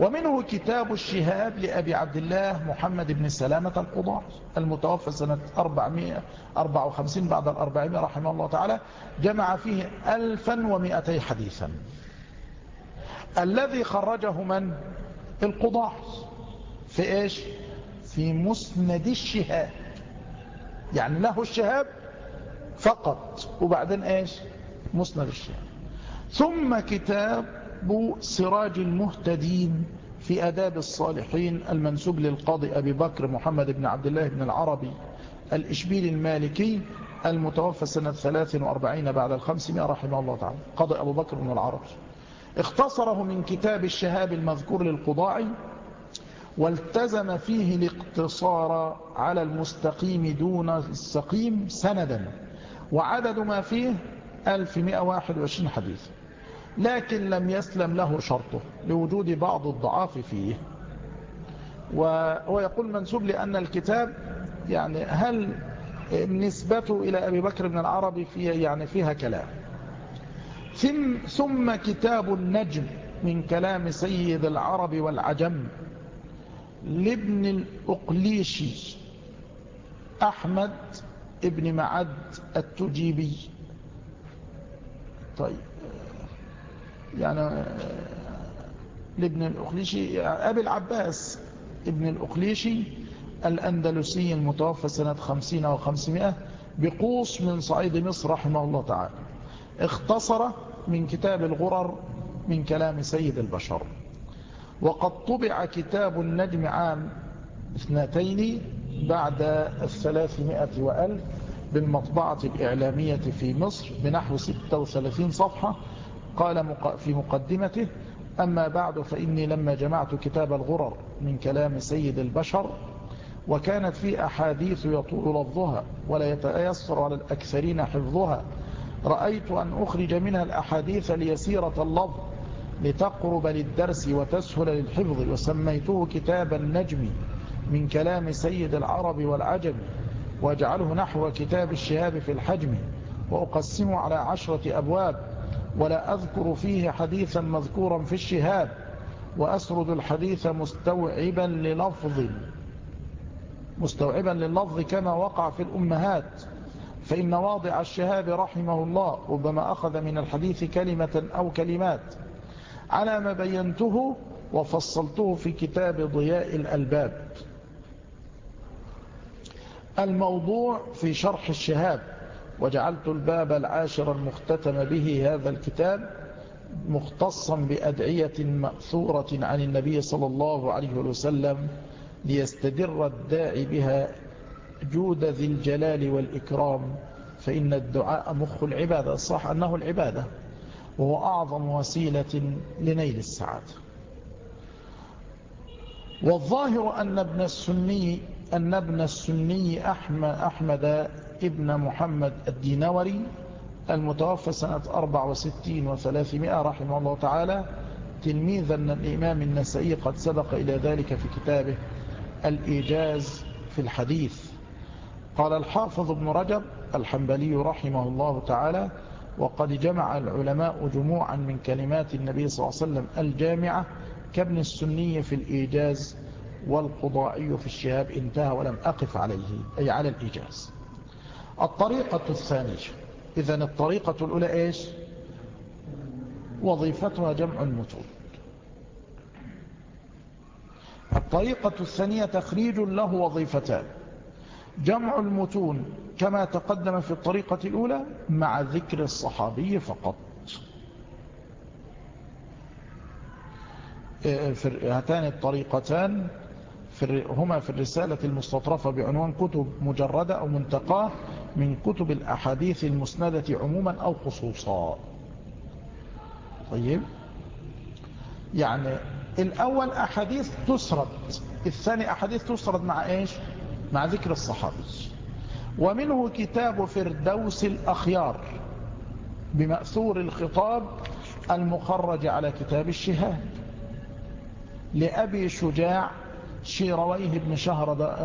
ومنه كتاب الشهاب لأبي عبد الله محمد بن سلامة القضاء المتوفى سنة 454 بعد الأربعين رحمه الله تعالى جمع فيه 1200 حديثا. الذي خرجه من؟ القضاء. في إيش؟ في مسند الشهاب. يعني له الشهاب فقط وبعدين إيش؟ مسند الشهاب. ثم كتاب سراج المهتدين في أداب الصالحين المنسوب للقاضي أبي بكر محمد بن عبد الله بن العربي الإشبيل المالكي المتوفى سنة 43 بعد الخمسمائة رحمه الله تعالى قاضي أبو بكر بن العربي. اختصره من كتاب الشهاب المذكور للقضاء والتزم فيه الاقتصار على المستقيم دون السقيم سندا وعدد ما فيه 1121 حديث. لكن لم يسلم له شرطه لوجود بعض الضعاف فيه. وهو يقول منسوب لأن الكتاب يعني هل نسبته إلى أبي بكر بن العربي فيها يعني فيها كلام. ثم, ثم كتاب النجم من كلام سيد العرب والعجم لابن الأقليشي أحمد ابن معد التجيبي. طيب. يعني لابن الأخليشي أبي العباس ابن الأخليشي الأندلسي المتوفى سنة خمسين أو خمسمائة بقوص من صعيد مصر رحمه الله تعالى. اختصر من كتاب الغرر من كلام سيد البشر. وقد طبع كتاب النجم عام اثنتين بعد الثلاثمائة وألف بالمطبعة الإعلامية في مصر بنحو 36 صفحة قال في مقدمته أما بعد فإني لما جمعت كتاب الغرر من كلام سيد البشر وكانت في أحاديث يطول لفظها ولا يتأيسر على الأكثرين حفظها رأيت أن أخرج منها الأحاديث ليسيرة اللفظ لتقرب للدرس وتسهل للحفظ وسميته كتاب النجم من كلام سيد العرب والعجم وأجعله نحو كتاب الشهاب في الحجم وأقسمه على عشرة أبواب ولا أذكر فيه حديثا مذكورا في الشهاب وأسرد الحديث مستوعبا للفظ. مستوعبا لللفظ كما وقع في الأمهات. فإن واضع الشهاب رحمه الله ربما أخذ من الحديث كلمة أو كلمات على ما بينته وفصلته في كتاب ضياء الألباب. الموضوع في شرح الشهاب. وجعلت الباب العاشر المختتم به هذا الكتاب مختصا بأدعية مأثورة عن النبي صلى الله عليه وسلم ليستدر الداعي بها جود ذي الجلال والإكرام فإن الدعاء مخ العبادة صح أنه العبادة وهو أعظم وسيلة لنيل السعادة. والظاهر أن ابن السني أن ابن السني أحمد, أحمد ابن محمد الدينوري المتوفى سنة 64 و300 رحمه الله تعالى تلميذا الإمام النسائي قد سبق إلى ذلك في كتابه الإيجاز في الحديث. قال الحافظ ابن رجب الحنبلي رحمه الله تعالى وقد جمع العلماء جموعا من كلمات النبي صلى الله عليه وسلم الجامعة كابن السني في الإيجاز والقضائي في الشهاب انتهى ولم أقف عليه أي على الإيجاز. الطريقة الثانية. إذا الطريقة الأولى إيش؟ وظيفتها جمع المتون. الطريقة الثانية تخريج له وظيفتان. جمع المتون كما تقدم في الطريقة الأولى مع ذكر الصحابي فقط. هاتان الطريقتان هما في الرسالة المستطرفة بعنوان كتب مجردة أو منتقاة من كتب الأحاديث المسندة عموما أو خصوصا. طيب. يعني الأول أحاديث تسرد الثاني أحاديث تسرد مع إيش؟ مع ذكر الصحابي. ومنه كتاب فردوس الأخيار بمأثور الخطاب المخرج على كتاب الشهاد لأبي شجاع شيرويه بن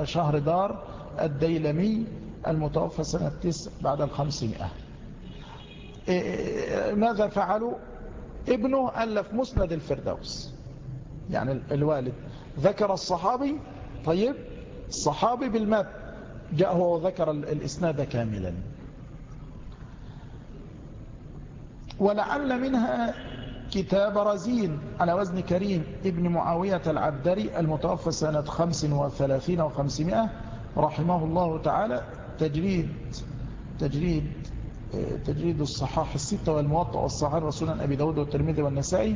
شهر, دار الديلمي المتوفى سنة تسع بعد الخمسمائة. إيه، ماذا فعلوا؟ ابنه ألف مسند الفردوس. يعني الوالد. ذكر الصحابي طيب الصحابي بالمات جاء هو وذكر الإسناد كاملا. ولعل منها كتاب رزين على وزن كريم ابن معاوية العبدري المتوفى سنة 35 و500 رحمه الله تعالى. تجريد تجريد تجريد الصحاح الستة والموطأ والصحاح وسنن أبي داود والترمذي والنسائي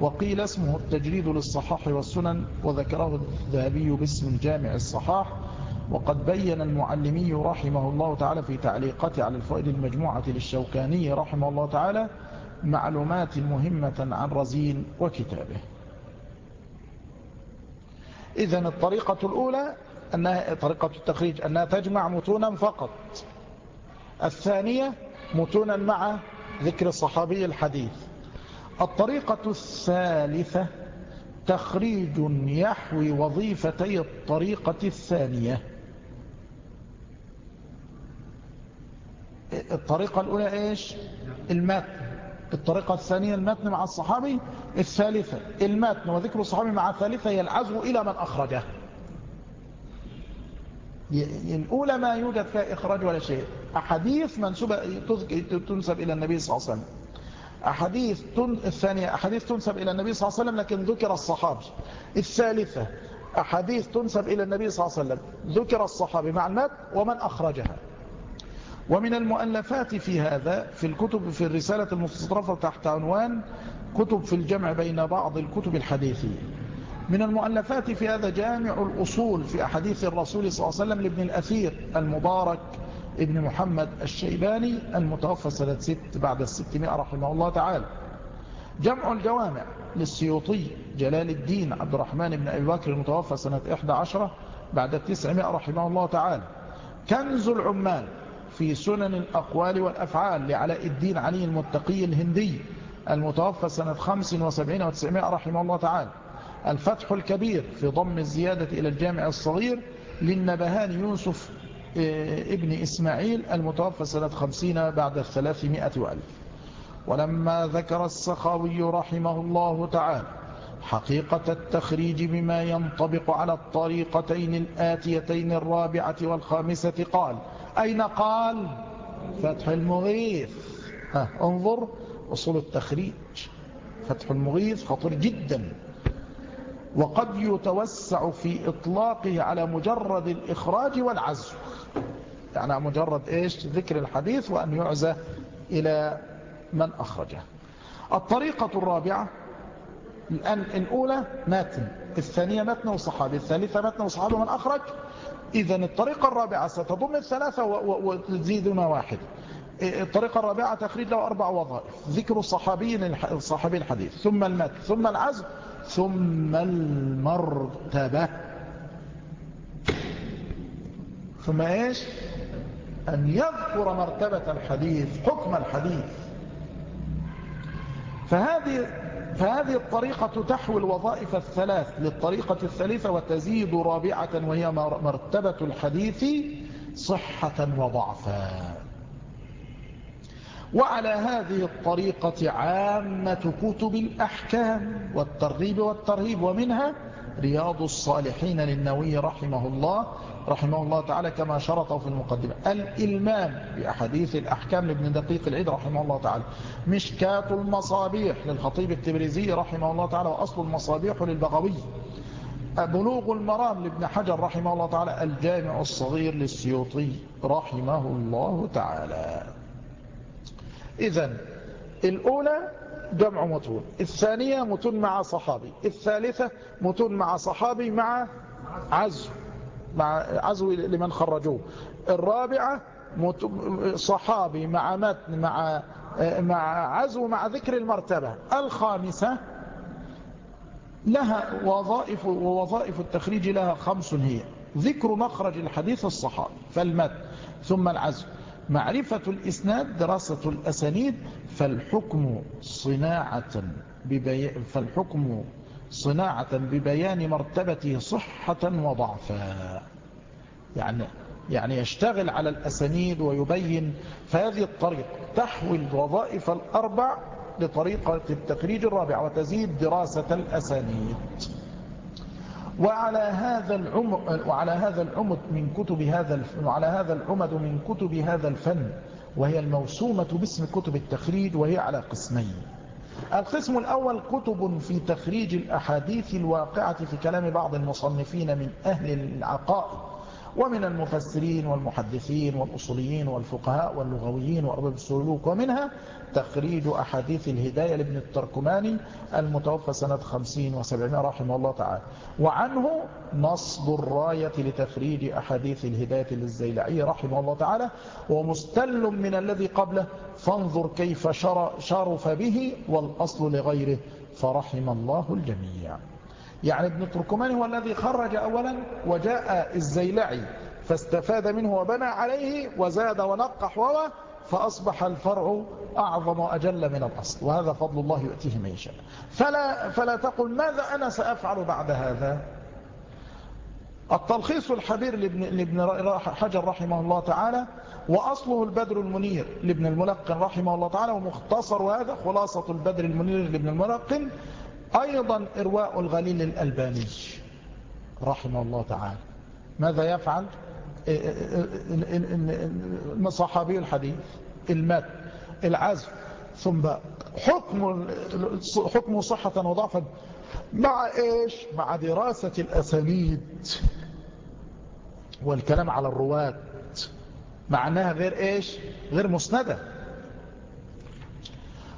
وقيل اسمه التجريد للصحاح والسنن وذكره الذهبي باسم جامع الصحاح وقد بين المعلمي رحمه الله تعالى في تعليقته على الفوائد المجموعة للشوكاني رحمه الله تعالى معلومات مهمة عن رزين وكتابه. إذا الطريقة الأولى أنها طريقة التخريج أنها تجمع متونا فقط. الثانية متونا مع ذكر الصحابي الحديث. الطريقة الثالثة تخريج يحوي وظيفتي الطريقة الثانية. الطريقة الأولى إيش؟ المتن. الطريقة الثانية المتن مع الصحابي. الثالثة المتن وذكر الصحابي مع الثالثة هي العزو إلى من أخرجه. الأولى ما يوجد فيها إخراج ولا شيء. أحاديث منسوبة تنسب إلى النبي صلى الله عليه وسلم. أحاديث الثانية أحاديث تنسب إلى النبي صلى الله عليه وسلم لكن ذكر الصحابي الثالثة أحاديث تنسب إلى النبي صلى الله عليه وسلم. ذكر الصحابي مع المتن ومن أخرجها. ومن المؤلفات في هذا في الكتب في الرسالة المستطرفة تحت عنوان كتب في الجمع بين بعض الكتب الحديثية. من المؤلفات في هذا جامع الأصول في أحاديث الرسول صلى الله عليه وسلم لابن الأثير المبارك ابن محمد الشيباني المتوفى سنة ست بعد الستمائة رحمه الله تعالى. جمع الجوامع للسيوطي جلال الدين عبد الرحمن بن أبي بكر المتوفى سنة 11 بعد التسعمائة رحمه الله تعالى. كنز العمال في سنن الأقوال والأفعال لعلاء الدين علي المتقي الهندي المتوفى سنة 75 و900 رحمه الله تعالى. الفتح الكبير في ضم الزيادة إلى الجامع الصغير للنبهان يوسف آه، ابن إسماعيل المتوفى سنة 50 بعد الثلاثمائة وألف ولما ذكر السخاوي رحمه الله تعالى حقيقة التخريج بما ينطبق على الطريقتين الآتيتين الرابعة والخامسة قال أين قال؟ فتح المغيث. ها انظر أصول التخريج. فتح المغيث خطر جدا. وقد يتوسع في إطلاقه على مجرد الإخراج والعزو. يعني مجرد إيش؟ ذكر الحديث وأن يعزى إلى من أخرجه. الطريقة الرابعة الآن الأولى ماتن الثانية متن وصحابي الثالثة متن وصحابي من أخرج. إذا الطريقة الرابعة ستضم الثلاثة وتزيدنا واحد. الطريقة الرابعة تخريج له أربع وظائف. ذكر الصحابي الحديث ثم المتن ثم العزم ثم المرتبة. ثم إيش؟ أن يذكر مرتبة الحديث حكم الحديث. فهذه فهذه الطريقة تحوي الوظائف الثلاث للطريقة الثالثة وتزيد رابعة وهي مرتبة الحديث صحة وضعفا. وعلى هذه الطريقة عامة كتب الأحكام والترغيب والترهيب ومنها رياض الصالحين للنووي رحمه الله رحمه الله تعالى كما شرطه في المقدمة. الإلمام بأحاديث الأحكام لابن دقيق العيد رحمه الله تعالى. مشكاة المصابيح للخطيب التبريزي رحمه الله تعالى وأصل المصابيح للبغوي. بلوغ المرام لابن حجر رحمه الله تعالى الجامع الصغير للسيوطي رحمه الله تعالى. إذا الأولى جمع متون الثانية متون مع صحابي الثالثة متون مع صحابي مع عزو مع عزو لمن خرجوه الرابعة صحابي مع متن مع مع عزو مع ذكر المرتبة الخامسة لها وظائف ووظائف التخريج لها خمس هي ذكر مخرج الحديث الصحابي فالمتن ثم العزو. معرفة الإسناد دراسة الأسانيد فالحكم صناعة ببي... فالحكم صناعة ببيان مرتبته صحة وضعفا. يعني يعني يشتغل على الأسانيد ويبين فهذه الطريقة تحوي الوظائف الأربع لطريقة التخريج الرابع وتزيد دراسة الأسانيد. وعلى هذا العمد وعلى هذا العمد من كتب هذا وعلى هذا العمد من كتب هذا الفن وهي الموسومة باسم كتب التخريج وهي على قسمين. القسم الأول كتب في تخريج الأحاديث الواقعة في كلام بعض المصنفين من أهل العقائد. ومن المفسرين والمحدثين والأصوليين والفقهاء واللغويين وأرباب السلوك ومنها تخريج أحاديث الهداية لابن التركماني المتوفى سنة خمسين وسبعين رحمه الله تعالى. وعنه نصب الراية لتخريج أحاديث الهداية للزيلعي رحمه الله تعالى ومستل من الذي قبله فانظر كيف شرف به والأصل لغيره فرحم الله الجميع. يعني ابن التركماني هو الذي خرج أولا وجاء الزيلعي فاستفاد منه وبنى عليه وزاد ونقح ووى فأصبح الفرع أعظم وأجل من الأصل وهذا فضل الله يؤتيه من يشاء. فلا, فلا تقل ماذا أنا سأفعل بعد هذا؟ التلخيص الحبير لابن حجر رحمه الله تعالى وأصله البدر المنير لابن الملقن رحمه الله تعالى ومختصر هذا خلاصة البدر المنير لابن الملقن أيضا إرواء الغليل الألباني رحمه الله تعالى. ماذا يفعل؟ صحابي الحديث المات العزف ثم حكم حكم صحة وضعفا. مع إيش؟ مع دراسة الأسانيد والكلام على الرواة. معناها غير إيش؟ غير مسندة.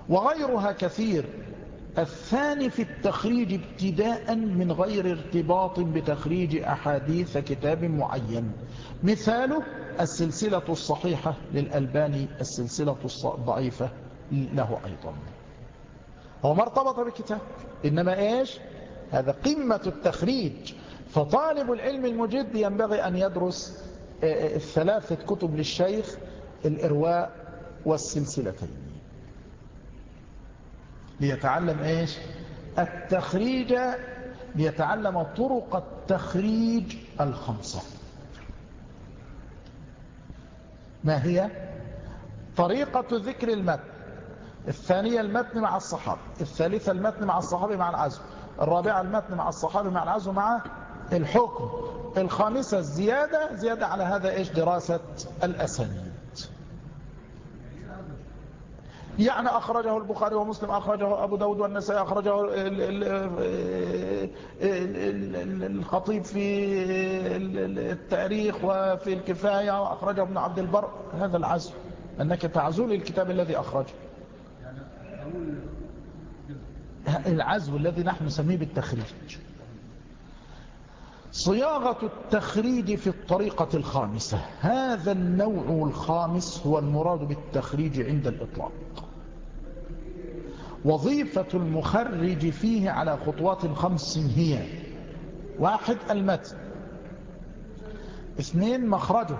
وغيرها كثير. الثاني في التخريج ابتداء من غير ارتباط بتخريج أحاديث كتاب معين. مثاله السلسلة الصحيحة للألباني السلسلة الضعيفة له أيضا. هو ما ارتبط بكتاب إنما إيش؟ هذا قمة التخريج. فطالب العلم المجد ينبغي أن يدرس الثلاثة كتب للشيخ الإرواء والسلسلتين. ليتعلم إيش؟ التخريج ليتعلم طرق التخريج الخمسة. ما هي؟ طريقة ذكر المتن. الثانية المتن مع الصحابي الثالثة المتن مع الصحابي مع العزم الرابعة المتن مع الصحابي مع العزم مع الحكم. الخامسة الزيادة زيادة على هذا إيش؟ دراسة الأسانيد. يعني أخرجه البخاري ومسلم أخرجه أبو داود والنسائي أخرجه الخطيب في التاريخ وفي الكفاية وأخرجه ابن عبد البر. هذا العزم أنك تعزول الكتاب الذي أخرجه. العزو الذي نحن نسميه بالتخريج. صياغة التخريج في الطريقة الخامسة. هذا النوع الخامس هو المراد بالتخريج عند الإطلاق. وظيفة المخرج فيه على خطوات خمس هي. واحد المتن. اثنين مخرجه.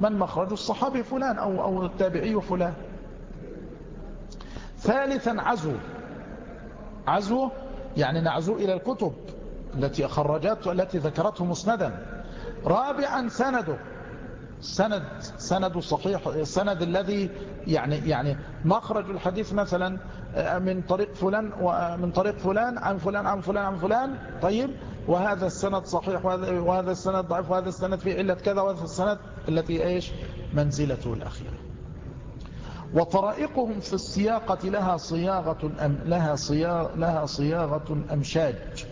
من مخرج؟ الصحابي فلان أو, أو التابعي فلان. ثالثا عزو. عزو يعني نعزو إلى الكتب التي خرجت والتي ذكرته مسندا. رابعا سنده. سند سند صحيح السند الذي يعني يعني مخرج الحديث مثلا آه، من طريق فلان ومن طريق فلان عن فلان عن فلان عن فلان طيب وهذا السند صحيح وهذا السند ضعيف وهذا السند فيه علة كذا وهذا السند التي إيش؟ منزلته الأخيرة. وطرائقهم في السياقة لها صياغة أم لها, صياغ لها صياغة أمشاج.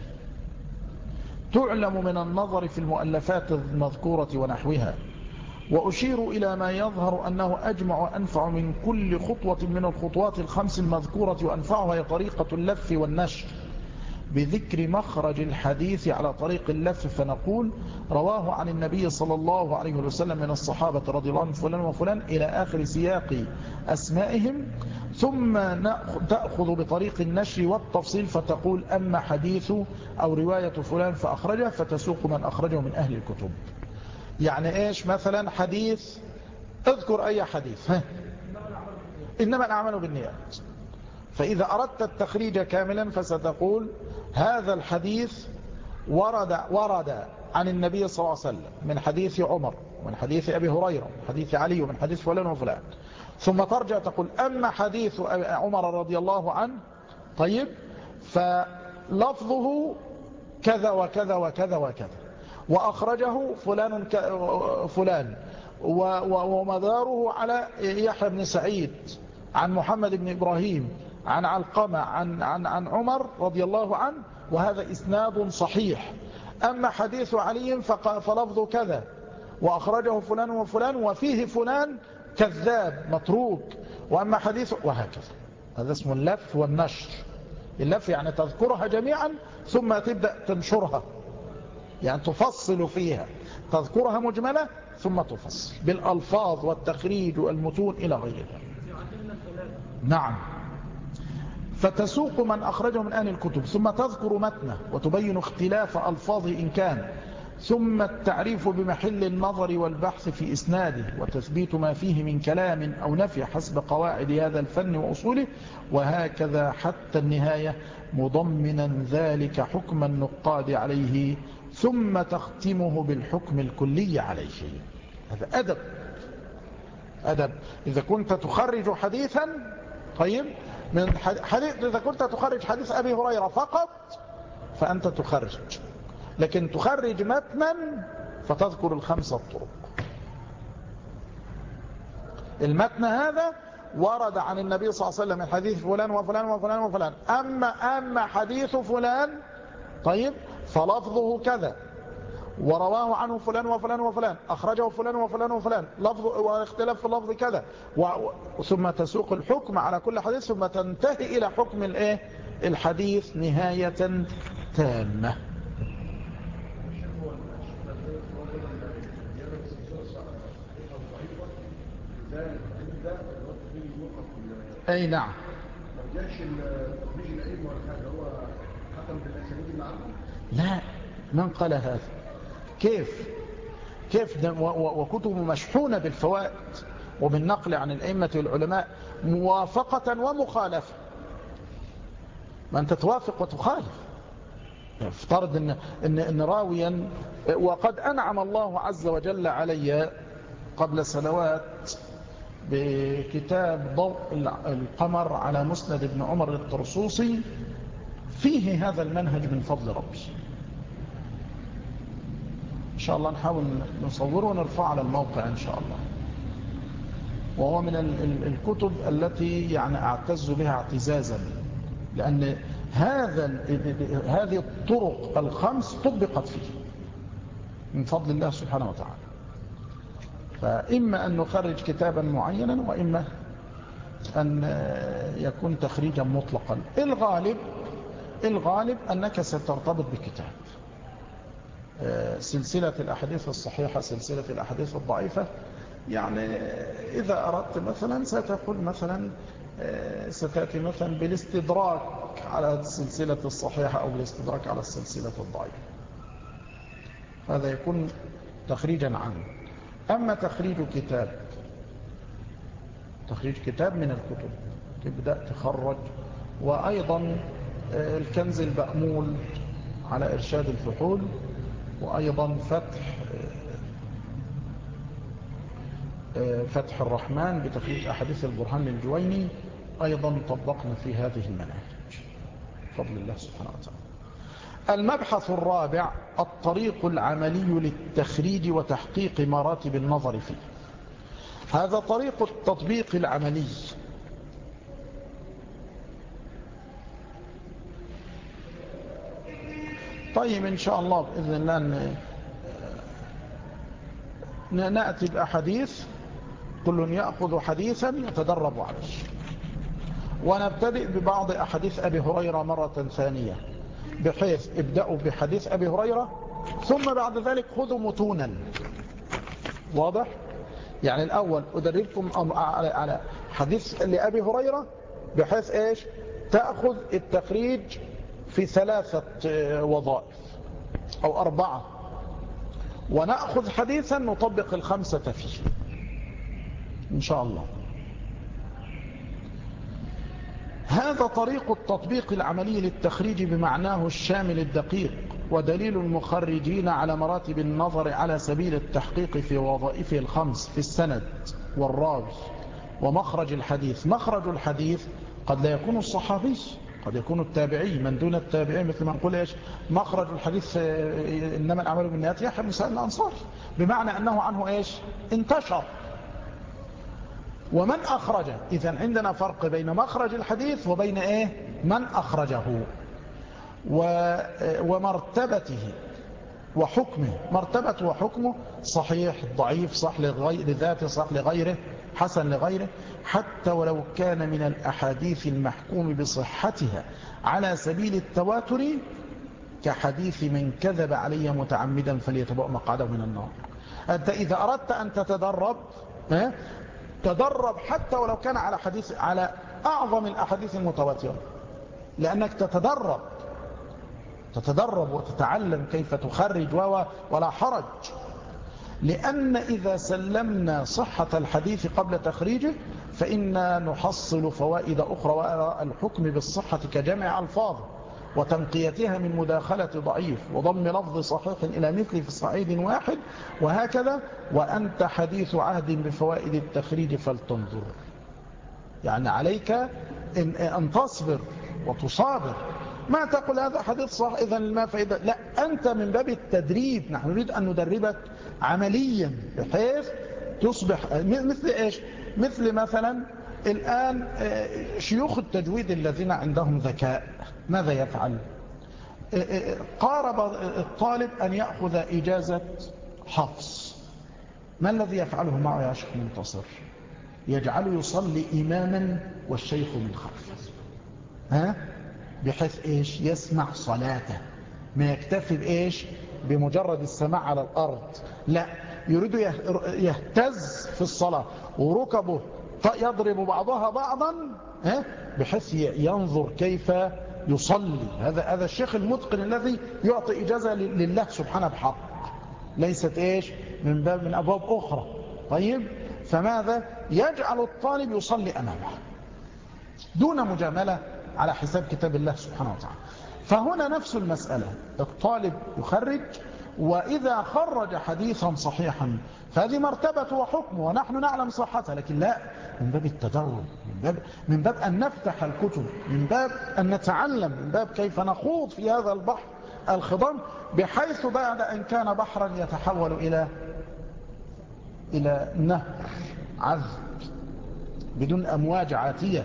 تعلم من النظر في المؤلفات المذكورة ونحوها. وأشير إلى ما يظهر أنه أجمع وأنفع من كل خطوة من الخطوات الخمس المذكورة وأنفعها هي طريقة اللف والنشر. بذكر مخرج الحديث على طريق اللف فنقول رواه عن النبي صلى الله عليه وسلم من الصحابة رضي الله عنه فلان وفلان إلى آخر سياق أسمائهم ثم تأخذ بطريق النشر والتفصيل فتقول أما حديث أو رواية فلان فأخرجه فتسوق من أخرجه من أهل الكتب. يعني إيش؟ مثلا حديث اذكر أي حديث ها. إنما الأعمال بالنيات. فإذا أردت التخريج كاملا فستقول هذا الحديث ورد, ورد عن النبي صلى الله عليه وسلم من حديث عمر ومن حديث أبي هريرة ومن حديث علي ومن حديث فلان وفلان. ثم ترجع تقول أما حديث عمر رضي الله عنه طيب فلفظه كذا وكذا وكذا وكذا. وأخرجه فلان فلان. ومداره على يحيى بن سعيد عن محمد بن إبراهيم عن علقمة عن, عن, عن عمر رضي الله عنه وهذا إسناد صحيح. أما حديث علي فلفظ كذا وأخرجه فلان وفلان وفيه فلان كذاب متروك. وأما حديث وهكذا. هذا اسمه اللف والنشر. اللف يعني تذكرها جميعا ثم تبدأ تنشرها. يعني تفصل فيها تذكرها مجملة ثم تفصل. بالألفاظ والتخريج والمتون إلى غيرها. نعم. فتسوق من أخرجه من أهل الكتب ثم تذكر متنه وتبين اختلاف ألفاظه إن كان. ثم التعريف بمحل النظر والبحث في إسناده وتثبيت ما فيه من كلام أو نفي حسب قواعد هذا الفن وأصوله وهكذا حتى النهاية مضمنا ذلك حكم النقاد عليه ثم تختمه بالحكم الكلي عليه. هذا أدب. أدب. إذا كنت تخرج حديثا طيب من حديث إذا كنت تخرج حديث أبي هريرة فقط فأنت تخرج. لكن تخرج متنا فتذكر الخمسة الطرق. المتن هذا ورد عن النبي صلى الله عليه وسلم حديث فلان وفلان وفلان وفلان. أما, أما حديث فلان طيب فلفظه كذا. ورواه عنه فلان وفلان وفلان أخرجه فلان وفلان وفلان لفظ واختلاف في اللفظ كذا. ثم تسوق الحكم على كل حديث ثم تنتهي إلى حكم الإيه؟ الحديث نهاية تامة. أي نعم. لا من قال هذا؟ كيف؟ كيف وكتب مشحونة بالفوائد وبالنقل عن الأئمة والعلماء موافقة ومخالفة؟ ما أنت توافق وتخالف. افترض إن, إن, إن راويا وقد أنعم الله عز وجل علي قبل سنوات بكتاب ضوء القمر على مسند ابن عمر الطرسوسي. فيه هذا المنهج من فضل ربي. إن شاء الله نحاول نصوره ونرفعه على الموقع إن شاء الله. وهو من الكتب التي يعني أعتز بها اعتزازا. لأن هذا هذه الطرق الخمس طبقت فيه. من فضل الله سبحانه وتعالى. فإما أن نخرج كتابا معينا وإما أن يكون تخريجا مطلقا. الغالب الغالب أنك سترتبط بكتاب. سلسلة الأحاديث الصحيحة سلسلة الأحاديث الضعيفة. يعني إذا أردت مثلا ستقول مثلا ستأتي مثلا بالاستدراك على السلسلة الصحيحة أو بالاستدراك على السلسلة الضعيفة. هذا يكون تخريجا عنه. أما تخريج كتاب تخريج كتاب من الكتب تبدأ تخرج وأيضا الكنز المأمول على إرشاد الفحول وأيضا فتح فتح الرحمن بتخريج أحاديث البرهان للجويني أيضا طبقنا في هذه المناهج. فضل الله سبحانه وتعالى. المبحث الرابع الطريق العملي للتخريج وتحقيق مراتب النظر فيه. هذا طريق التطبيق العملي. طيب إن شاء الله بإذن الله نأتي بأحاديث. كل يأخذ حديثا يتدرب عليه. ونبتدئ ببعض أحاديث أبي هريرة مرة ثانية. بحيث ابدأوا بحديث أبي هريرة ثم بعد ذلك خذوا متونا. واضح؟ يعني الأول أدربكم على حديث لأبي هريرة بحيث إيش؟ تأخذ التخريج في ثلاثة وظائف أو أربعة. ونأخذ حديثا نطبق الخمسة فيه. إن شاء الله. هذا طريق التطبيق العملي للتخريج بمعناه الشامل الدقيق ودليل المخرجين على مراتب النظر على سبيل التحقيق في وظائفه الخمس في السند والراوي ومخرج الحديث. مخرج الحديث قد لا يكون الصحابي قد يكون التابعي من دون التابعي مثل ما نقول إيش؟ مخرج الحديث إنما الأعمال بالنيات يحيى بن سعيد الأنصار بمعنى أنه عنه إيش؟ انتشر. ومن أخرجه. إذا عندنا فرق بين مخرج الحديث وبين إيه؟ من أخرجه. ومرتبته وحكمه. مرتبته وحكمه صحيح ضعيف صح لذاته صح لغيره حسن لغيره. حتى ولو كان من الأحاديث المحكوم بصحتها على سبيل التواتر كحديث من كذب علي متعمدا فليتبأ مقعده من النار. أنت إذا أردت أن تتدرب تدرب حتى ولو كان على حديث على أعظم الأحاديث المتواترة. لأنك تتدرب. تتدرب وتتعلم كيف تخرج ولا حرج. لأن إذا سلمنا صحة الحديث قبل تخريجه فإنا نحصل فوائد أخرى والحكم بالصحة كجمع ألفاظ وتنقيتها من مداخلة ضعيف وضم لفظ صحيح إلى مثل في صعيد واحد وهكذا وأنت حديث عهد بفوائد التخريج فلتنظر. يعني عليك إن, أن تصبر وتصابر. ما تقول هذا حديث صح إذا ما فائدة؟ لا أنت من باب التدريب. نحن نريد أن ندربك عمليا بحيث تصبح مثل إيش؟ مثل مثلا الآن آه، شيوخ التجويد الذين عندهم ذكاء ماذا يفعل؟ آه، آه، قارب الطالب أن يأخذ إجازة حفص. ما الذي يفعله معه يا شيخ منتصر؟ يجعله يصلي إماما والشيخ من خلفه. ها؟ بحيث إيش؟ يسمع صلاته. ما يكتفي بإيش؟ بمجرد السماع على الأرض. لا يريد يهتز في الصلاة. وركبه يضرب بعضها بعضا بحيث ينظر كيف يصلي. هذا هذا الشيخ المتقن الذي يعطي إجازة لله سبحانه بحق. ليست إيش؟ من باب من أبواب أخرى. طيب؟ فماذا؟ يجعل الطالب يصلي أمامه دون مجاملة على حساب كتاب الله سبحانه وتعالى. فهنا نفس المسألة. الطالب يخرج وإذا خرج حديثا صحيحا فهذه مرتبة وحكم ونحن نعلم صحتها لكن لا من باب التدرب من باب, من باب أن نفتح الكتب من باب أن نتعلم من باب كيف نخوض في هذا البحر الخضم بحيث بعد أن كان بحرا يتحول إلى إلى نهر عذب بدون أمواج عاتية.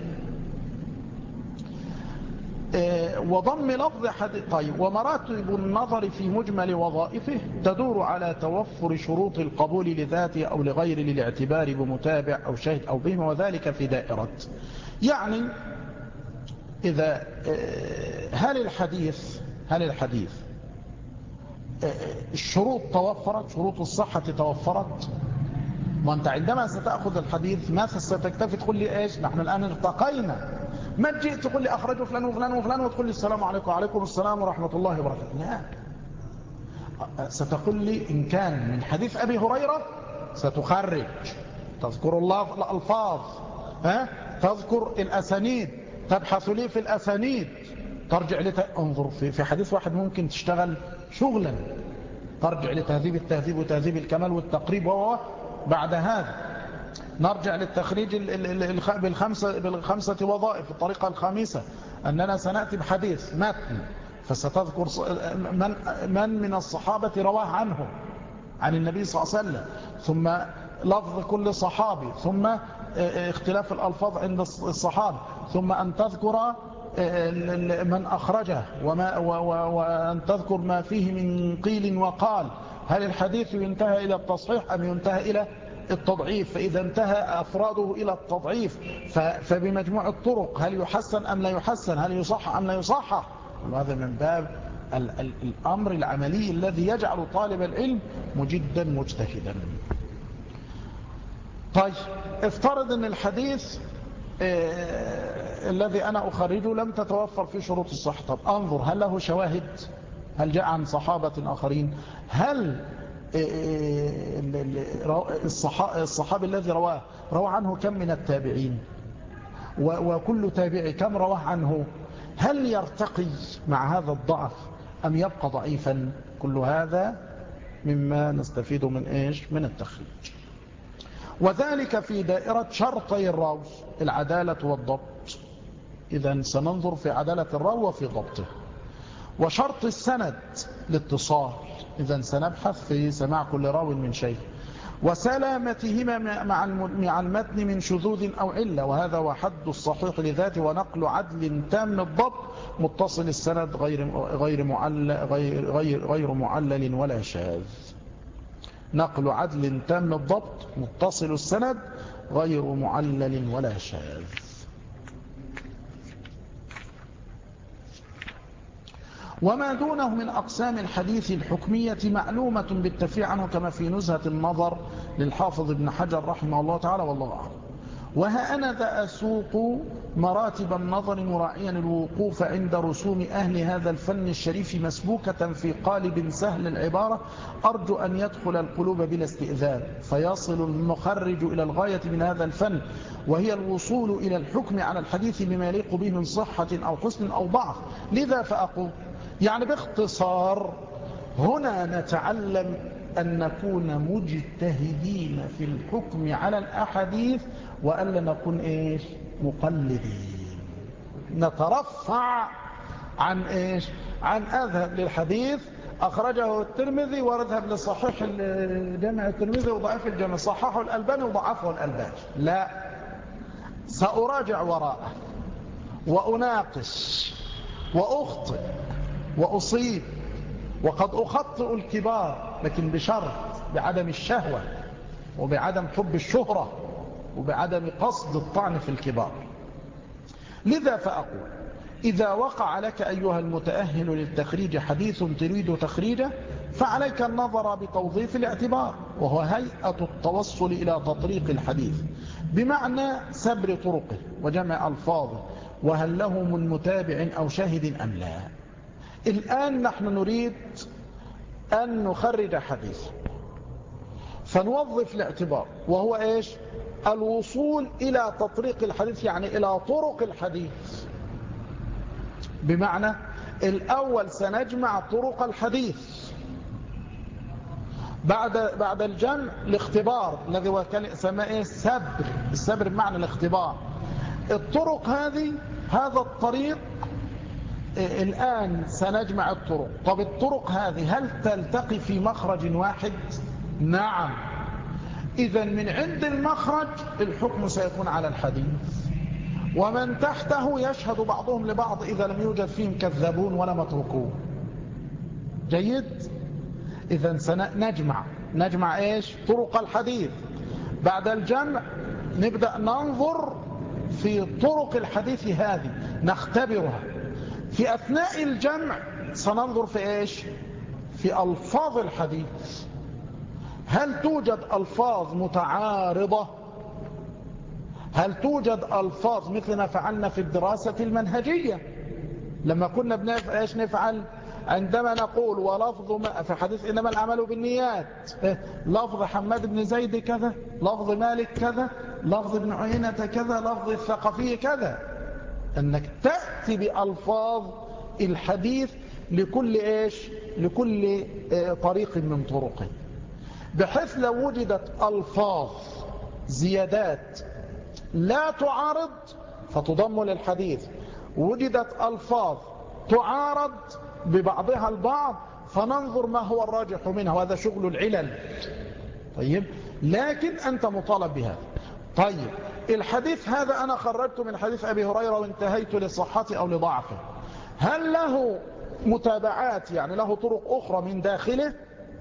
وضم لفظ حديث طيب ومراتب النظر في مجمل وظائفه تدور على توفر شروط القبول لذاته أو لغير للاعتبار بمتابع أو شاهد أو بهم وذلك في دائرة. يعني إذا آه، هل الحديث هل الحديث آه، الشروط توفرت شروط الصحة توفرت؟ وانت عندما ستأخذ الحديث ما ستكتفي؟ تقول لي إيش؟ نحن الآن ارتقينا ما تجي تقول لي أخرجه فلان وفلان وفلان وتقول لي السلام عليكم. وعليكم السلام ورحمة الله وبركاته. لا. ستقول لي إن كان من حديث أبي هريرة ستخرج. تذكر الله الألفاظ. ها؟ تذكر الأسانيد. تبحث لي في الأسانيد. ترجع لت... انظر في, في حديث واحد ممكن تشتغل شغلا. ترجع لتهذيب التهذيب وتهذيب الكمال والتقريب. وهو بعد هذا. نرجع للتخريج بالخمسة, بالخمسة وظائف الطريقة الخامسة. أننا سنأتي بحديث متن فستذكر من, من من الصحابة رواه عنه عن النبي صلى الله عليه وسلم. ثم لفظ كل صحابي ثم اختلاف الألفاظ عند الصحابة. ثم أن تذكر من أخرجه وما وأن تذكر ما فيه من قيل وقال. هل الحديث ينتهى إلى التصحيح أم ينتهى إلى التضعيف فإذا انتهى أفراده إلى التضعيف. فبمجموع الطرق هل يحسن أم لا يحسن؟ هل يصح أم لا يصحح وهذا من باب الأمر العملي الذي يجعل طالب العلم مجدا مجتهدا. طيب افترض أن الحديث آه الذي أنا أخرجه لم تتوفر في شروط الصحة. طب أنظر هل له شواهد؟ هل جاء عن صحابة آخرين؟ هل الصحابي الذي رواه روى عنه كم من التابعين؟ وكل تابعي كم رواه عنه؟ هل يرتقي مع هذا الضعف أم يبقى ضعيفا؟ كل هذا مما نستفيد من إيش؟ من التخريج. وذلك في دائرة شرطي الراوي العدالة والضبط. إذا سننظر في عدالة الراوي وفي ضبطه. وشرط السند الاتصال إذا سنبحث في سماع كل راو من شيء وسلامتهما مع المتن من شذوذ أو علة. وهذا هو حد الصحيح لذاته ونقل عدل تام الضبط. متصل السند غير غير معلل غير غير غير معلل ولا شاذ. نقل عدل تام الضبط. متصل السند غير معلل ولا شاذ. وما دونه من أقسام الحديث الحكمية معلومة بالتفريع عنه كما في نزهة النظر للحافظ ابن حجر رحمه الله تعالى والله أعلم. وها أنا أسوق مراتب النظر مراعيا الوقوف عند رسوم أهل هذا الفن الشريف مسبوكة في قالب سهل العبارة أرجو أن يدخل القلوب بلا استئذان. فيصل المخرج إلى الغاية من هذا الفن وهي الوصول إلى الحكم على الحديث بما يليق به من صحة أو حسن أو ضعف. لذا فأقول يعني باختصار هنا نتعلم أن نكون مجتهدين في الحكم على الأحاديث وألا نكون إيش؟ مقلدين. نترفع عن إيش؟ عن أذهب للحديث أخرجه الترمذي وأذهب لصحيح الجامع الترمذي وضعف الجامع صححه الألباني وضعفه الألباني. لا. سأراجع وراءه وأناقش وأخطئ. وأصيب وقد أخطئ الكبار لكن بشرط بعدم الشهوة وبعدم حب الشهرة وبعدم قصد الطعن في الكبار. لذا فأقول إذا وقع لك أيها المتأهل للتخريج حديث تريد تخريجه فعليك النظر بتوظيف الاعتبار وهو هيئة التوصل إلى تطريق الحديث. بمعنى سبر طرقه وجمع ألفاظه وهل له من متابع أو شاهد أم لا؟ الآن نحن نريد أن نخرج حديث. فنوظف الاعتبار وهو إيش؟ الوصول إلى تطريق الحديث يعني إلى طرق الحديث. بمعنى الأول سنجمع طرق الحديث. بعد بعد الجمع الاختبار الذي هو سماه السبر. السبر بمعنى الاختبار. الطرق هذه هذا الطريق الآن سنجمع الطرق. طب الطرق هذه هل تلتقي في مخرج واحد؟ نعم. إذا من عند المخرج الحكم سيكون على الحديث. ومن تحته يشهد بعضهم لبعض إذا لم يوجد فيهم كذابون ولا متركون. جيد؟ إذا سنجمع. نجمع إيش؟ طرق الحديث. بعد الجمع نبدأ ننظر في طرق الحديث هذه. نختبرها. في أثناء الجمع سننظر في إيش؟ في ألفاظ الحديث. هل توجد ألفاظ متعارضة؟ هل توجد ألفاظ مثل ما فعلنا في الدراسة المنهجية؟ لما كنا بنف... إيش نفعل؟ عندما نقول ولفظ ما في حديث إنما العمل بالنيات. لفظ حماد بن زيد كذا لفظ مالك كذا لفظ ابن عيينة كذا لفظ الثقفي كذا. أنك تأتي بألفاظ الحديث لكل إيش؟ لكل آه، طريق من طرقه. بحيث لو وجدت ألفاظ زيادات لا تعارض فتضم للحديث. وجدت ألفاظ تعارض ببعضها البعض فننظر ما هو الراجح منها وهذا شغل العلل. طيب لكن أنت مطالب بهذا. طيب الحديث هذا أنا خرجت من حديث أبي هريرة وانتهيت لصحته أو لضعفه. هل له متابعات يعني له طرق أخرى من داخله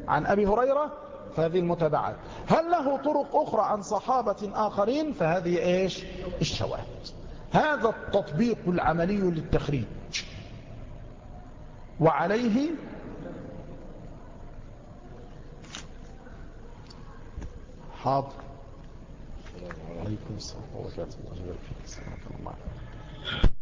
عن أبي هريرة؟ فهذه المتابعات. هل له طرق أخرى عن صحابة آخرين؟ فهذه إيش؟ الشواهد. هذا التطبيق العملي للتخريج. وعليه حاضر. عليكم السلام ورحمة الله وبركاته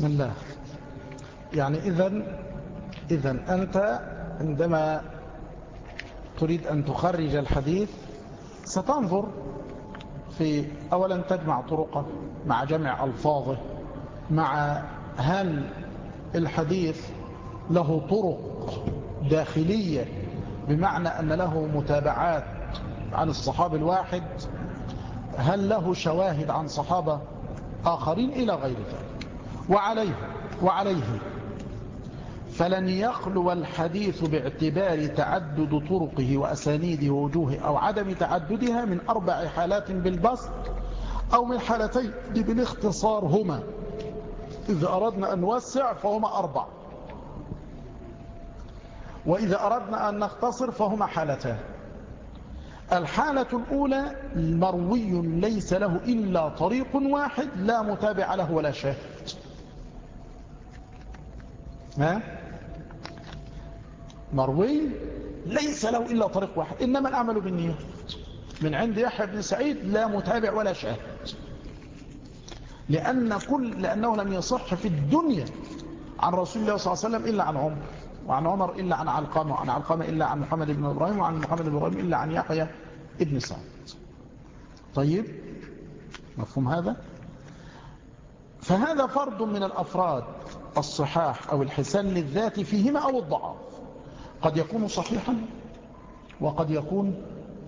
بسم الله. يعني إذا إذا أنت عندما تريد أن تخرج الحديث ستنظر في أولا تجمع طرقه مع جمع ألفاظه مع هل الحديث له طرق داخلية بمعنى أن له متابعات عن الصحابة الواحد هل له شواهد عن صحابة آخرين إلى غير ذلك. وعليه وعليه. فلن يخلو الحديث باعتبار تعدد طرقه وأسانيده ووجوهه أو عدم تعددها من أربع حالات بالبسط أو من حالتين بالاختصار هما إذا أردنا أن نوسع فهما أربع. وإذا أردنا أن نختصر فهما حالتان. الحالة الأولى مروي ليس له إلا طريق واحد لا متابع له ولا شاهد. ها؟ مروي ليس له إلا طريق واحد إنما الأعمل بالنية من عند يحيى بن سعيد لا متابع ولا شاهد. لأن كل لأنه لم يصح في الدنيا عن رسول الله صلى الله عليه وسلم إلا عن عمر وعن عمر إلا عن علقامة وعن علقامة إلا عن محمد بن إبراهيم وعن محمد بن إبراهيم إلا عن يحيى ابن سعيد. طيب مفهوم هذا؟ فهذا فرد من الأفراد. الصحاح أو الحسان للذات فيهما أو الضعاف. قد يكون صحيحا وقد يكون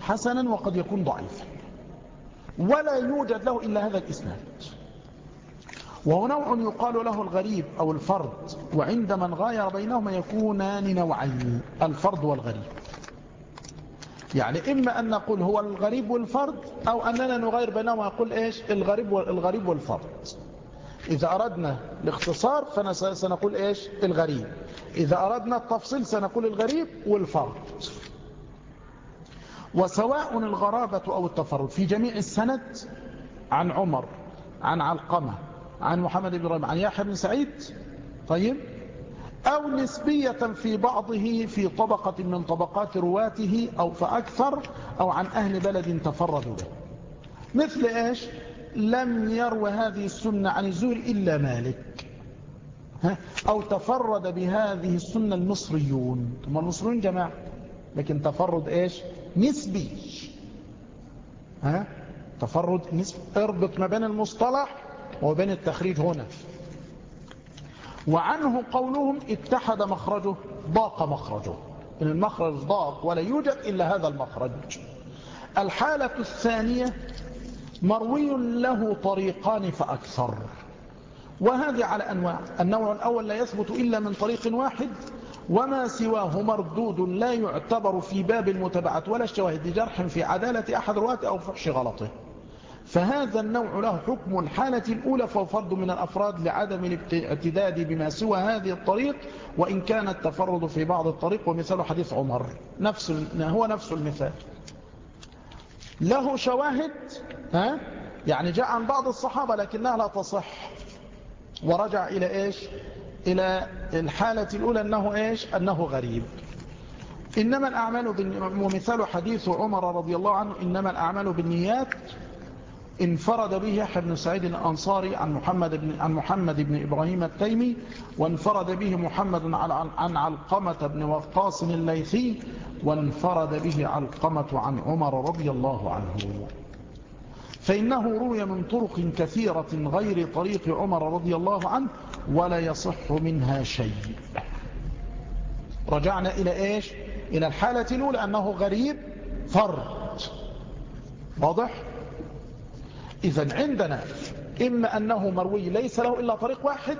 حسنا وقد يكون ضعيفا. ولا يوجد له إلا هذا الإسناد. وهو نوع يقال له الغريب أو الفرد وعند من غاير بينهما يكونان نوعين الفرد والغريب. يعني إما أن نقول هو الغريب والفرد أو أننا نغير بينهما نقول إيش؟ الغريب والفرد. إذا أردنا الاختصار فسنقول إيش؟ الغريب. إذا أردنا التفصيل سنقول الغريب والفرد. وسواء الغرابة أو التفرد. في جميع السند عن عمر عن علقمة عن محمد بن ربيع عن يحيى بن سعيد طيب؟ أو نسبية في بعضه في طبقة من طبقات رواته أو فأكثر أو عن أهل بلد تفردوا به. مثل إيش؟ لم يروى هذه السنة عن الزهر إلا مالك؟ أو تفرد بهذه السنة المصريون. ثم المصريون جماعة. لكن تفرد إيش؟ نسبي. ها؟ تفرد نسبي اربط ما بين المصطلح وبين التخريج هنا. وعنه قولهم اتحد مخرجه ضاق مخرجه. المخرج ضاق ولا يوجد إلا هذا المخرج. الحالة الثانية مروي له طريقان فأكثر. وهذه على أنواع النوع الأول لا يثبت إلا من طريق واحد وما سواه مردود لا يعتبر في باب المتبعة ولا الشواهد لجرح في عدالة أحد رواته أو فحش غلطه. فهذا النوع له حكم الحالة الأولى فهو فرد من الأفراد لعدم الاعتداد بما سوى هذه الطريق وإن كان التفرد في بعض الطريق ومثال حديث عمر. نفس هو نفس المثال. له شواهد ها؟ يعني جاء عن بعض الصحابة لكنها لا تصح. ورجع إلى إيش؟ إلى الحالة الأولى أنه إيش؟ أنه غريب. إنما الأعمال ومثال حديث عمر رضي الله عنه إنما الأعمال بالنيات انفرد به يحيى بن سعيد الأنصاري عن محمد بن عن محمد بن إبراهيم التيمي وانفرد به محمد عن علقمة بن وقاص الليثي وانفرد به علقمة عن عمر رضي الله عنه. فإنه روي من طرق كثيرة غير طريق عمر رضي الله عنه ولا يصح منها شيء. رجعنا إلى إيش؟ إلى الحالة الأولى أنه غريب فرد. واضح؟ إذا عندنا إما أنه مروي ليس له إلا طريق واحد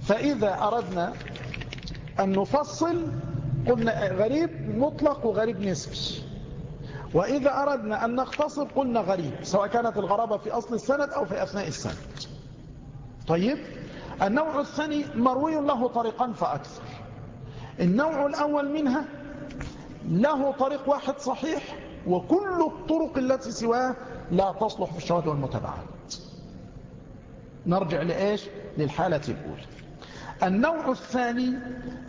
فإذا أردنا أن نفصل قلنا غريب مطلق وغريب نسبي. وإذا أردنا أن نختصر قلنا غريب سواء كانت الغرابة في أصل السند أو في أثناء السند. طيب النوع الثاني مروي له طريقان فأكثر. النوع الأول منها له طريق واحد صحيح وكل الطرق التي سواه لا تصلح في الشواهد والمتابعات. نرجع لإيش؟ للحالة الأولى. النوع الثاني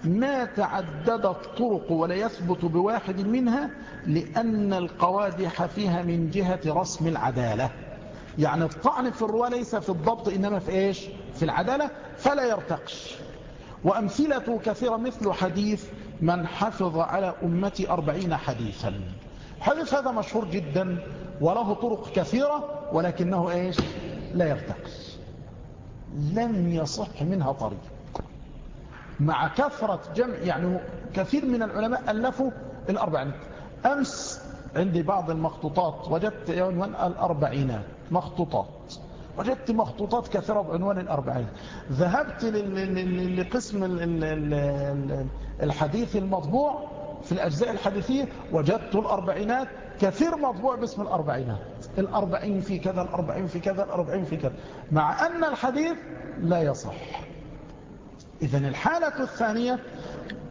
ما تعددت الطرق ولا يثبت بواحد منها لأن القوادح فيها من جهة رسم العدالة. يعني الطعن في الرواة ليس في الضبط إنما في إيش؟ في العدالة فلا يرتقش. وأمثلة كثيرة مثل حديث من حفظ على أمتي أربعين حديثا. الحديث هذا مشهور جدا وله طرق كثيرة ولكنه إيش؟ لا يرتقي لم يصح منها طريق. مع كثرة جمع يعني كثير من العلماء ألفوا الأربعين. أمس عندي بعض المخطوطات وجدت عنوان الأربعينات مخطوطات. وجدت مخطوطات كثيرة بعنوان الأربعين. ذهبت لقسم الحديث المطبوع في الأجزاء الحديثية وجدت الأربعينات كثير مطبوع باسم الأربعينات. الأربعين في كذا الأربعين في كذا الأربعين في كذا. مع أن الحديث لا يصح. إذا الحالة الثانية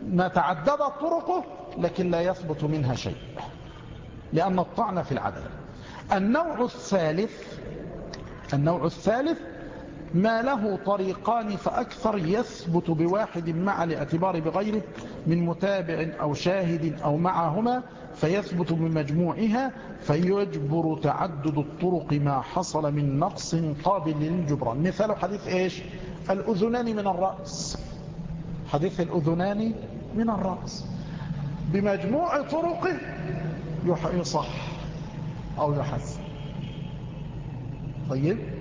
ما تعددت طرقه لكن لا يثبت منها شيء لأن الطعن في العدل النوع الثالث النوع الثالث ما له طريقان فأكثر يثبت بواحد مع الاعتبار بغيره من متابع أو شاهد أو معهما فيثبت بمجموعها فيجبر تعدد الطرق ما حصل من نقص قابل للجبران. مثال حديث إيش؟ الأذنان من الرأس. حديث الأذنان من الرأس. بمجموع طرقه يصح أو يحسن. طيب؟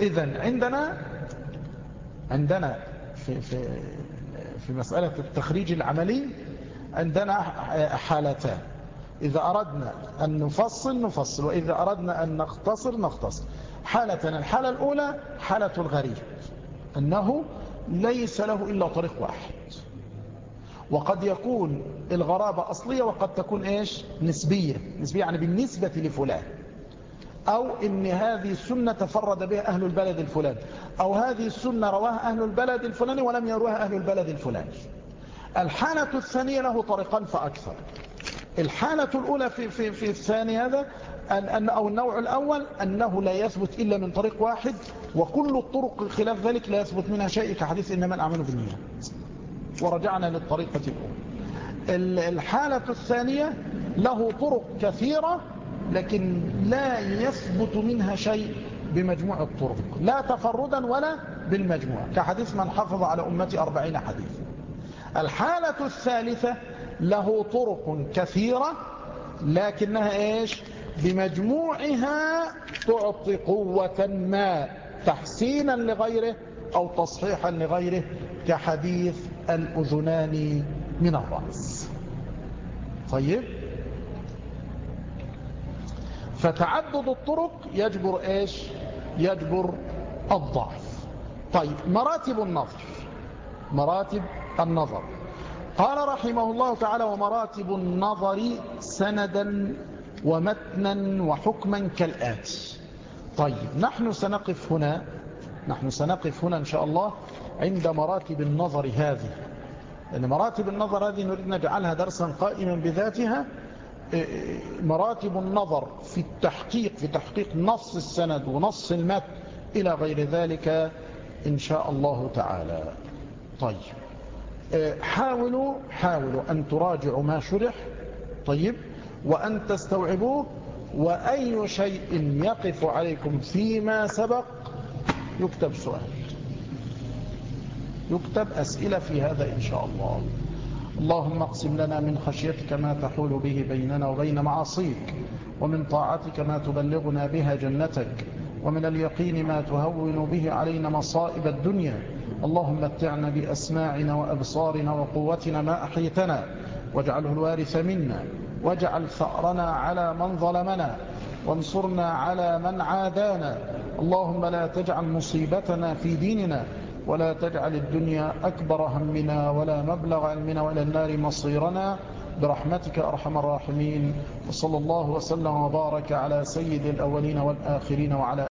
إذا عندنا عندنا في, في, في مسألة التخريج العملي عندنا حالتان. إذا أردنا أن نفصل نفصل وإذا أردنا أن نختصر نختصر حالة الحالة الأولى حالة الغريب أنه ليس له إلا طريق واحد. وقد يكون الغرابة أصلية وقد تكون إيش؟ نسبية. نسبية يعني بالنسبة لفلان. أو إن هذه السنة تفرد بها أهل البلد الفلاني. أو هذه السنة رواها أهل البلد الفلاني ولم يروها أهل البلد الفلاني. الحالة الثانية له طريقان فأكثر. الحالة الأولى في, في, في الثاني هذا أن أو النوع الأول أنه لا يثبت إلا من طريق واحد وكل الطرق خلاف ذلك لا يثبت منها شيء كحديث إنما الأعمال بالنيات ورجعنا للطريقة الأولى. الحالة الثانية له طرق كثيرة لكن لا يثبت منها شيء بمجموع الطرق. لا تفردا ولا بالمجموع. كحديث من حفظ على أمتي أربعين حديث. الحالة الثالثة له طرق كثيرة لكنها إيش؟ بمجموعها تعطي قوة ما تحسينا لغيره أو تصحيحا لغيره كحديث الأذنان من الرأس. طيب؟ فتعدد الطرق يجبر إيش؟ يجبر الضعف. طيب مراتب النظر. مراتب النظر. قال رحمه الله تعالى ومراتب النظر سندا ومتنا وحكما كالآتي. طيب نحن سنقف هنا. نحن سنقف هنا إن شاء الله عند مراتب النظر هذه. لأن مراتب النظر هذه نريد نجعلها درسا قائما بذاتها. مراتب النظر في التحقيق في تحقيق نص السند ونص المتن إلى غير ذلك إن شاء الله تعالى. طيب. حاولوا حاولوا أن تراجعوا ما شرح. طيب. وأن تستوعبوه. وأي شيء يقف عليكم فيما سبق يكتب سؤال. يكتب أسئلة في هذا إن شاء الله. اللهم اقسم لنا من خشيتك ما تحول به بيننا وبين معاصيك ومن طاعتك ما تبلغنا بها جنتك ومن اليقين ما تهون به علينا مصائب الدنيا. اللهم متعنا بأسماعنا وأبصارنا وقوتنا ما أحيتنا واجعله الوارث منا واجعل ثأرنا على من ظلمنا وانصرنا على من عادانا. اللهم لا تجعل مصيبتنا في ديننا ولا تجعل الدنيا أكبر همنا ولا مبلغ علمنا وإلى النار مصيرنا. برحمتك أرحم الراحمين. وصلى الله وسلم وبارك على سيد الأولين والآخرين وعلى